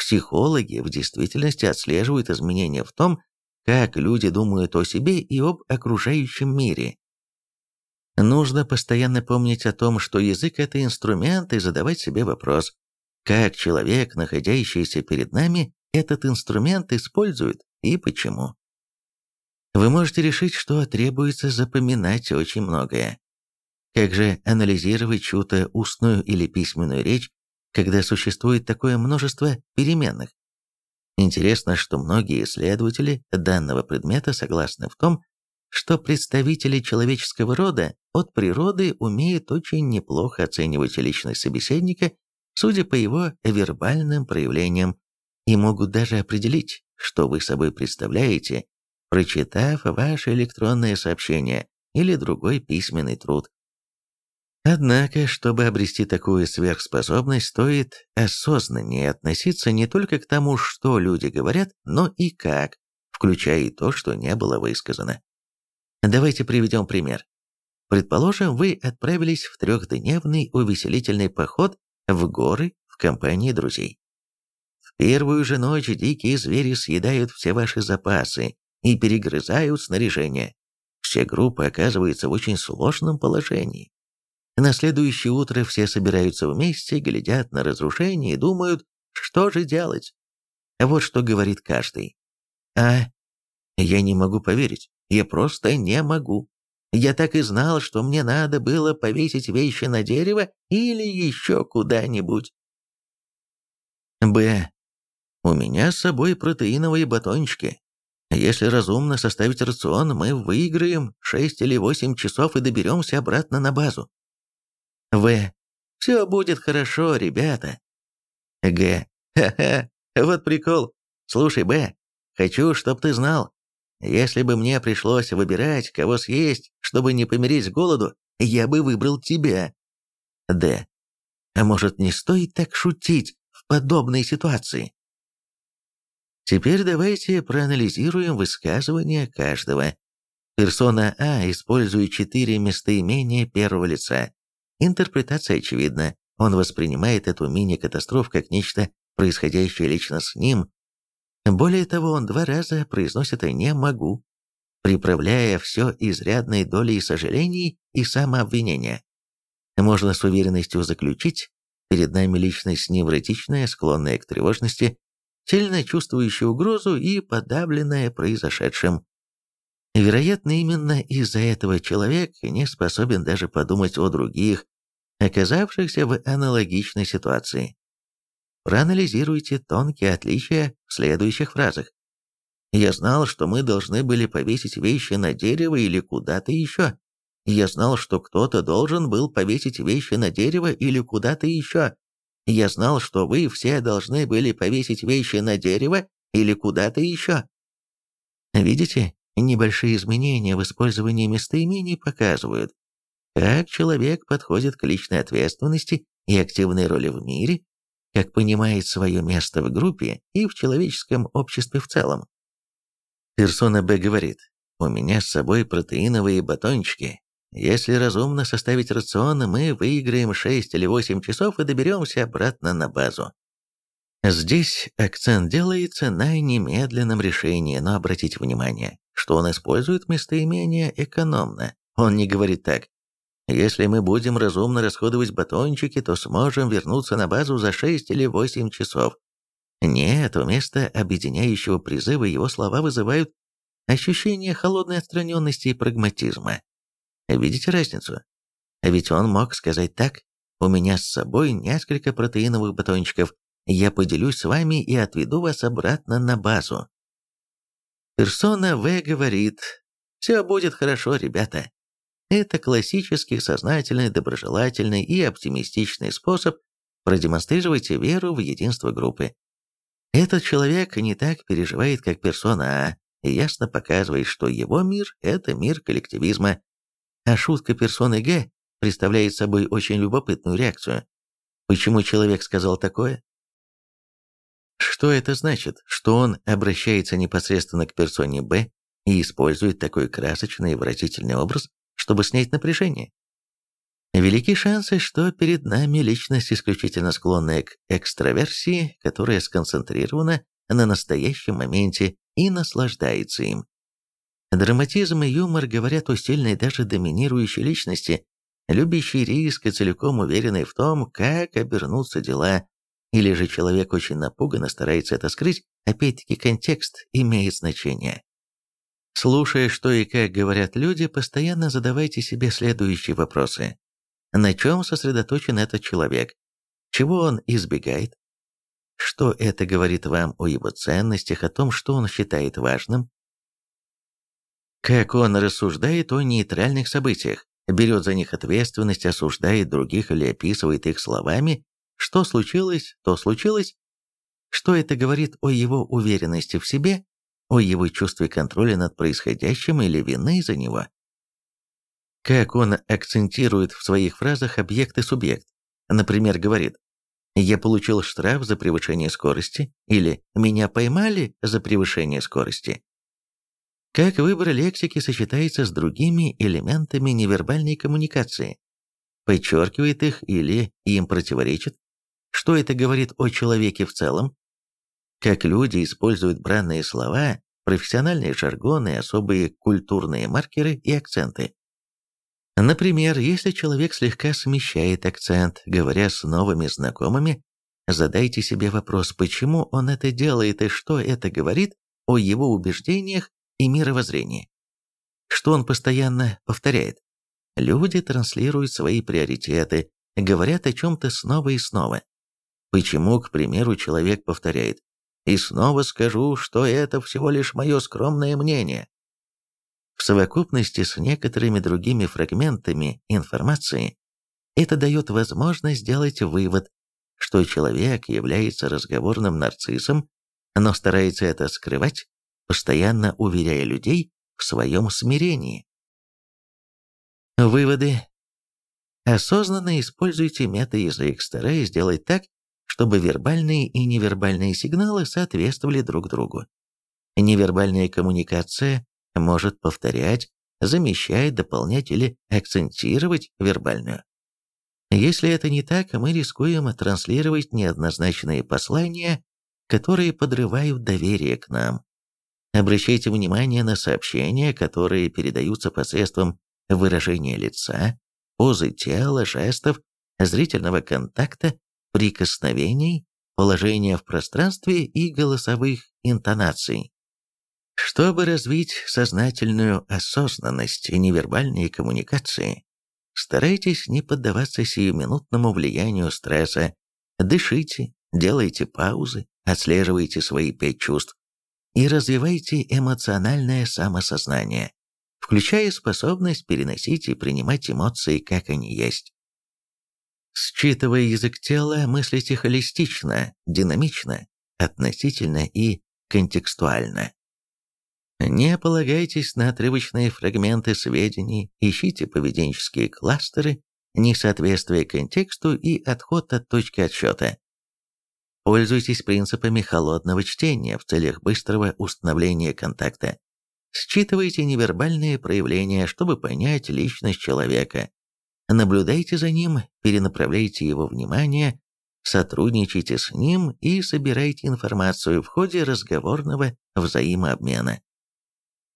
психологи в действительности отслеживают изменения в том, как люди думают о себе и об окружающем мире. Нужно постоянно помнить о том, что язык – это инструмент, и задавать себе вопрос, как человек, находящийся перед нами, этот инструмент использует и почему. Вы можете решить, что требуется запоминать очень многое. Как же анализировать чью-то устную или письменную речь, когда существует такое множество переменных? Интересно, что многие исследователи данного предмета согласны в том, что представители человеческого рода от природы умеют очень неплохо оценивать личность собеседника, судя по его вербальным проявлениям, и могут даже определить, что вы собой представляете, прочитав ваше электронное сообщение или другой письменный труд. Однако, чтобы обрести такую сверхспособность, стоит осознаннее относиться не только к тому, что люди говорят, но и как, включая и то, что не было высказано. Давайте приведем пример. Предположим, вы отправились в трехдневный увеселительный поход в горы в компании друзей. В первую же ночь дикие звери съедают все ваши запасы и перегрызают снаряжение. Вся группа оказывается в очень сложном положении. На следующее утро все собираются вместе, глядят на разрушение и думают, что же делать. Вот что говорит каждый. А, я не могу поверить. Я просто не могу. Я так и знал, что мне надо было повесить вещи на дерево или еще куда-нибудь. Б. У меня с собой протеиновые батончики. Если разумно составить рацион, мы выиграем 6 или 8 часов и доберемся обратно на базу. В. Все будет хорошо, ребята. Г. Ха-ха, вот прикол. Слушай, Б, хочу, чтоб ты знал, если бы мне пришлось выбирать, кого съесть, чтобы не помереть с голоду, я бы выбрал тебя. Д. А может, не стоит так шутить в подобной ситуации? Теперь давайте проанализируем высказывания каждого. Персона А использует четыре местоимения первого лица. Интерпретация очевидна. Он воспринимает эту мини-катастрофу как нечто, происходящее лично с ним, более того, он два раза произносит «не могу», приправляя все изрядной долей сожалений и самообвинения. Можно с уверенностью заключить, перед нами личность невротичная, склонная к тревожности, сильно чувствующая угрозу и подавленная произошедшим. Вероятно, именно из-за этого человек не способен даже подумать о других, оказавшихся в аналогичной ситуации. Проанализируйте тонкие отличия в следующих фразах. Я знал, что мы должны были повесить вещи на дерево или куда-то еще. Я знал, что кто-то должен был повесить вещи на дерево или куда-то еще. Я знал, что вы все должны были повесить вещи на дерево или куда-то еще. Видите, небольшие изменения в использовании местоимений показывают, как человек подходит к личной ответственности и активной роли в мире, как понимает свое место в группе и в человеческом обществе в целом. Персона Б говорит, у меня с собой протеиновые батончики. Если разумно составить рацион, мы выиграем 6 или 8 часов и доберемся обратно на базу. Здесь акцент делается на немедленном решении, но обратите внимание, что он использует местоимение экономно. Он не говорит так. Если мы будем разумно расходовать батончики, то сможем вернуться на базу за 6 или 8 часов. Нет, вместо объединяющего призыва его слова вызывают ощущение холодной отстраненности и прагматизма. Видите разницу? Ведь он мог сказать так, у меня с собой несколько протеиновых батончиков, я поделюсь с вами и отведу вас обратно на базу. Персона В говорит, все будет хорошо, ребята. Это классический сознательный, доброжелательный и оптимистичный способ продемонстрировать веру в единство группы. Этот человек не так переживает, как персона А, и ясно показывает, что его мир – это мир коллективизма. А шутка персоны Г представляет собой очень любопытную реакцию. Почему человек сказал такое? Что это значит? Что он обращается непосредственно к персоне Б и использует такой красочный и выразительный образ, чтобы снять напряжение? Велики шансы, что перед нами личность исключительно склонная к экстраверсии, которая сконцентрирована на настоящем моменте и наслаждается им. Драматизм и юмор говорят о сильной даже доминирующей личности, любящей риск и целиком уверенной в том, как обернутся дела, или же человек очень напуган и старается это скрыть, опять-таки контекст имеет значение. Слушая, что и как говорят люди, постоянно задавайте себе следующие вопросы. На чем сосредоточен этот человек? Чего он избегает? Что это говорит вам о его ценностях, о том, что он считает важным? Как он рассуждает о нейтральных событиях, берет за них ответственность, осуждает других или описывает их словами что случилось, то случилось. Что это говорит о его уверенности в себе, о его чувстве контроля над происходящим или вины за него? Как он акцентирует в своих фразах объект и субъект. Например, говорит «Я получил штраф за превышение скорости» или «Меня поймали за превышение скорости». Как выбор лексики сочетается с другими элементами невербальной коммуникации? Подчеркивает их или им противоречит? Что это говорит о человеке в целом? Как люди используют бранные слова, профессиональные жаргоны, особые культурные маркеры и акценты. Например, если человек слегка смещает акцент, говоря с новыми знакомыми, задайте себе вопрос, почему он это делает и что это говорит о его убеждениях и мировоззрении. Что он постоянно повторяет? Люди транслируют свои приоритеты, говорят о чем-то снова и снова. Почему, к примеру, человек повторяет «И снова скажу, что это всего лишь мое скромное мнение». В совокупности с некоторыми другими фрагментами информации это дает возможность сделать вывод, что человек является разговорным нарциссом, но старается это скрывать, постоянно уверяя людей в своем смирении. Выводы. Осознанно используйте мета-язык, стараясь сделать так, чтобы вербальные и невербальные сигналы соответствовали друг другу. Невербальная коммуникация может повторять, замещать, дополнять или акцентировать вербальную. Если это не так, мы рискуем транслировать неоднозначные послания, которые подрывают доверие к нам. Обращайте внимание на сообщения, которые передаются посредством выражения лица, позы тела, жестов, зрительного контакта прикосновений, положения в пространстве и голосовых интонаций. Чтобы развить сознательную осознанность и невербальные коммуникации, старайтесь не поддаваться сиюминутному влиянию стресса, дышите, делайте паузы, отслеживайте свои пять чувств и развивайте эмоциональное самосознание, включая способность переносить и принимать эмоции, как они есть. Считывая язык тела, мыслите холистично, динамично, относительно и контекстуально. Не полагайтесь на отрывочные фрагменты сведений, ищите поведенческие кластеры, несоответствие контексту и отход от точки отсчета. Пользуйтесь принципами холодного чтения в целях быстрого установления контакта. Считывайте невербальные проявления, чтобы понять личность человека. Наблюдайте за ним, перенаправляйте его внимание, сотрудничайте с ним и собирайте информацию в ходе разговорного взаимообмена.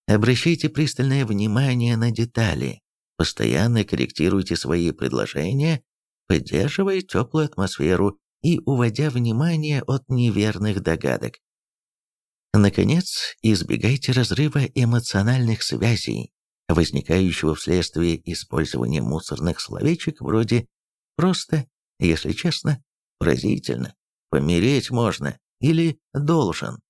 Обращайте пристальное внимание на детали, постоянно корректируйте свои предложения, поддерживая теплую атмосферу и уводя внимание от неверных догадок. Наконец, избегайте разрыва эмоциональных связей, возникающего вследствие использования мусорных словечек вроде «просто», если честно, «поразительно», «помереть можно» или «должен».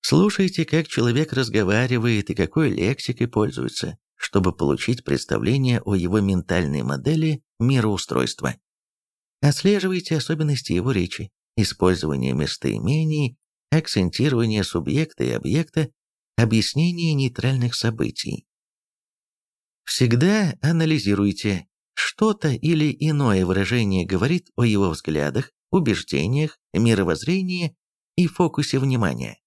Слушайте, как человек разговаривает и какой лексикой пользуется, чтобы получить представление о его ментальной модели мироустройства. Отслеживайте особенности его речи, использование местоимений, акцентирование субъекта и объекта, объяснение нейтральных событий. Всегда анализируйте, что-то или иное выражение говорит о его взглядах, убеждениях, мировоззрении и фокусе внимания.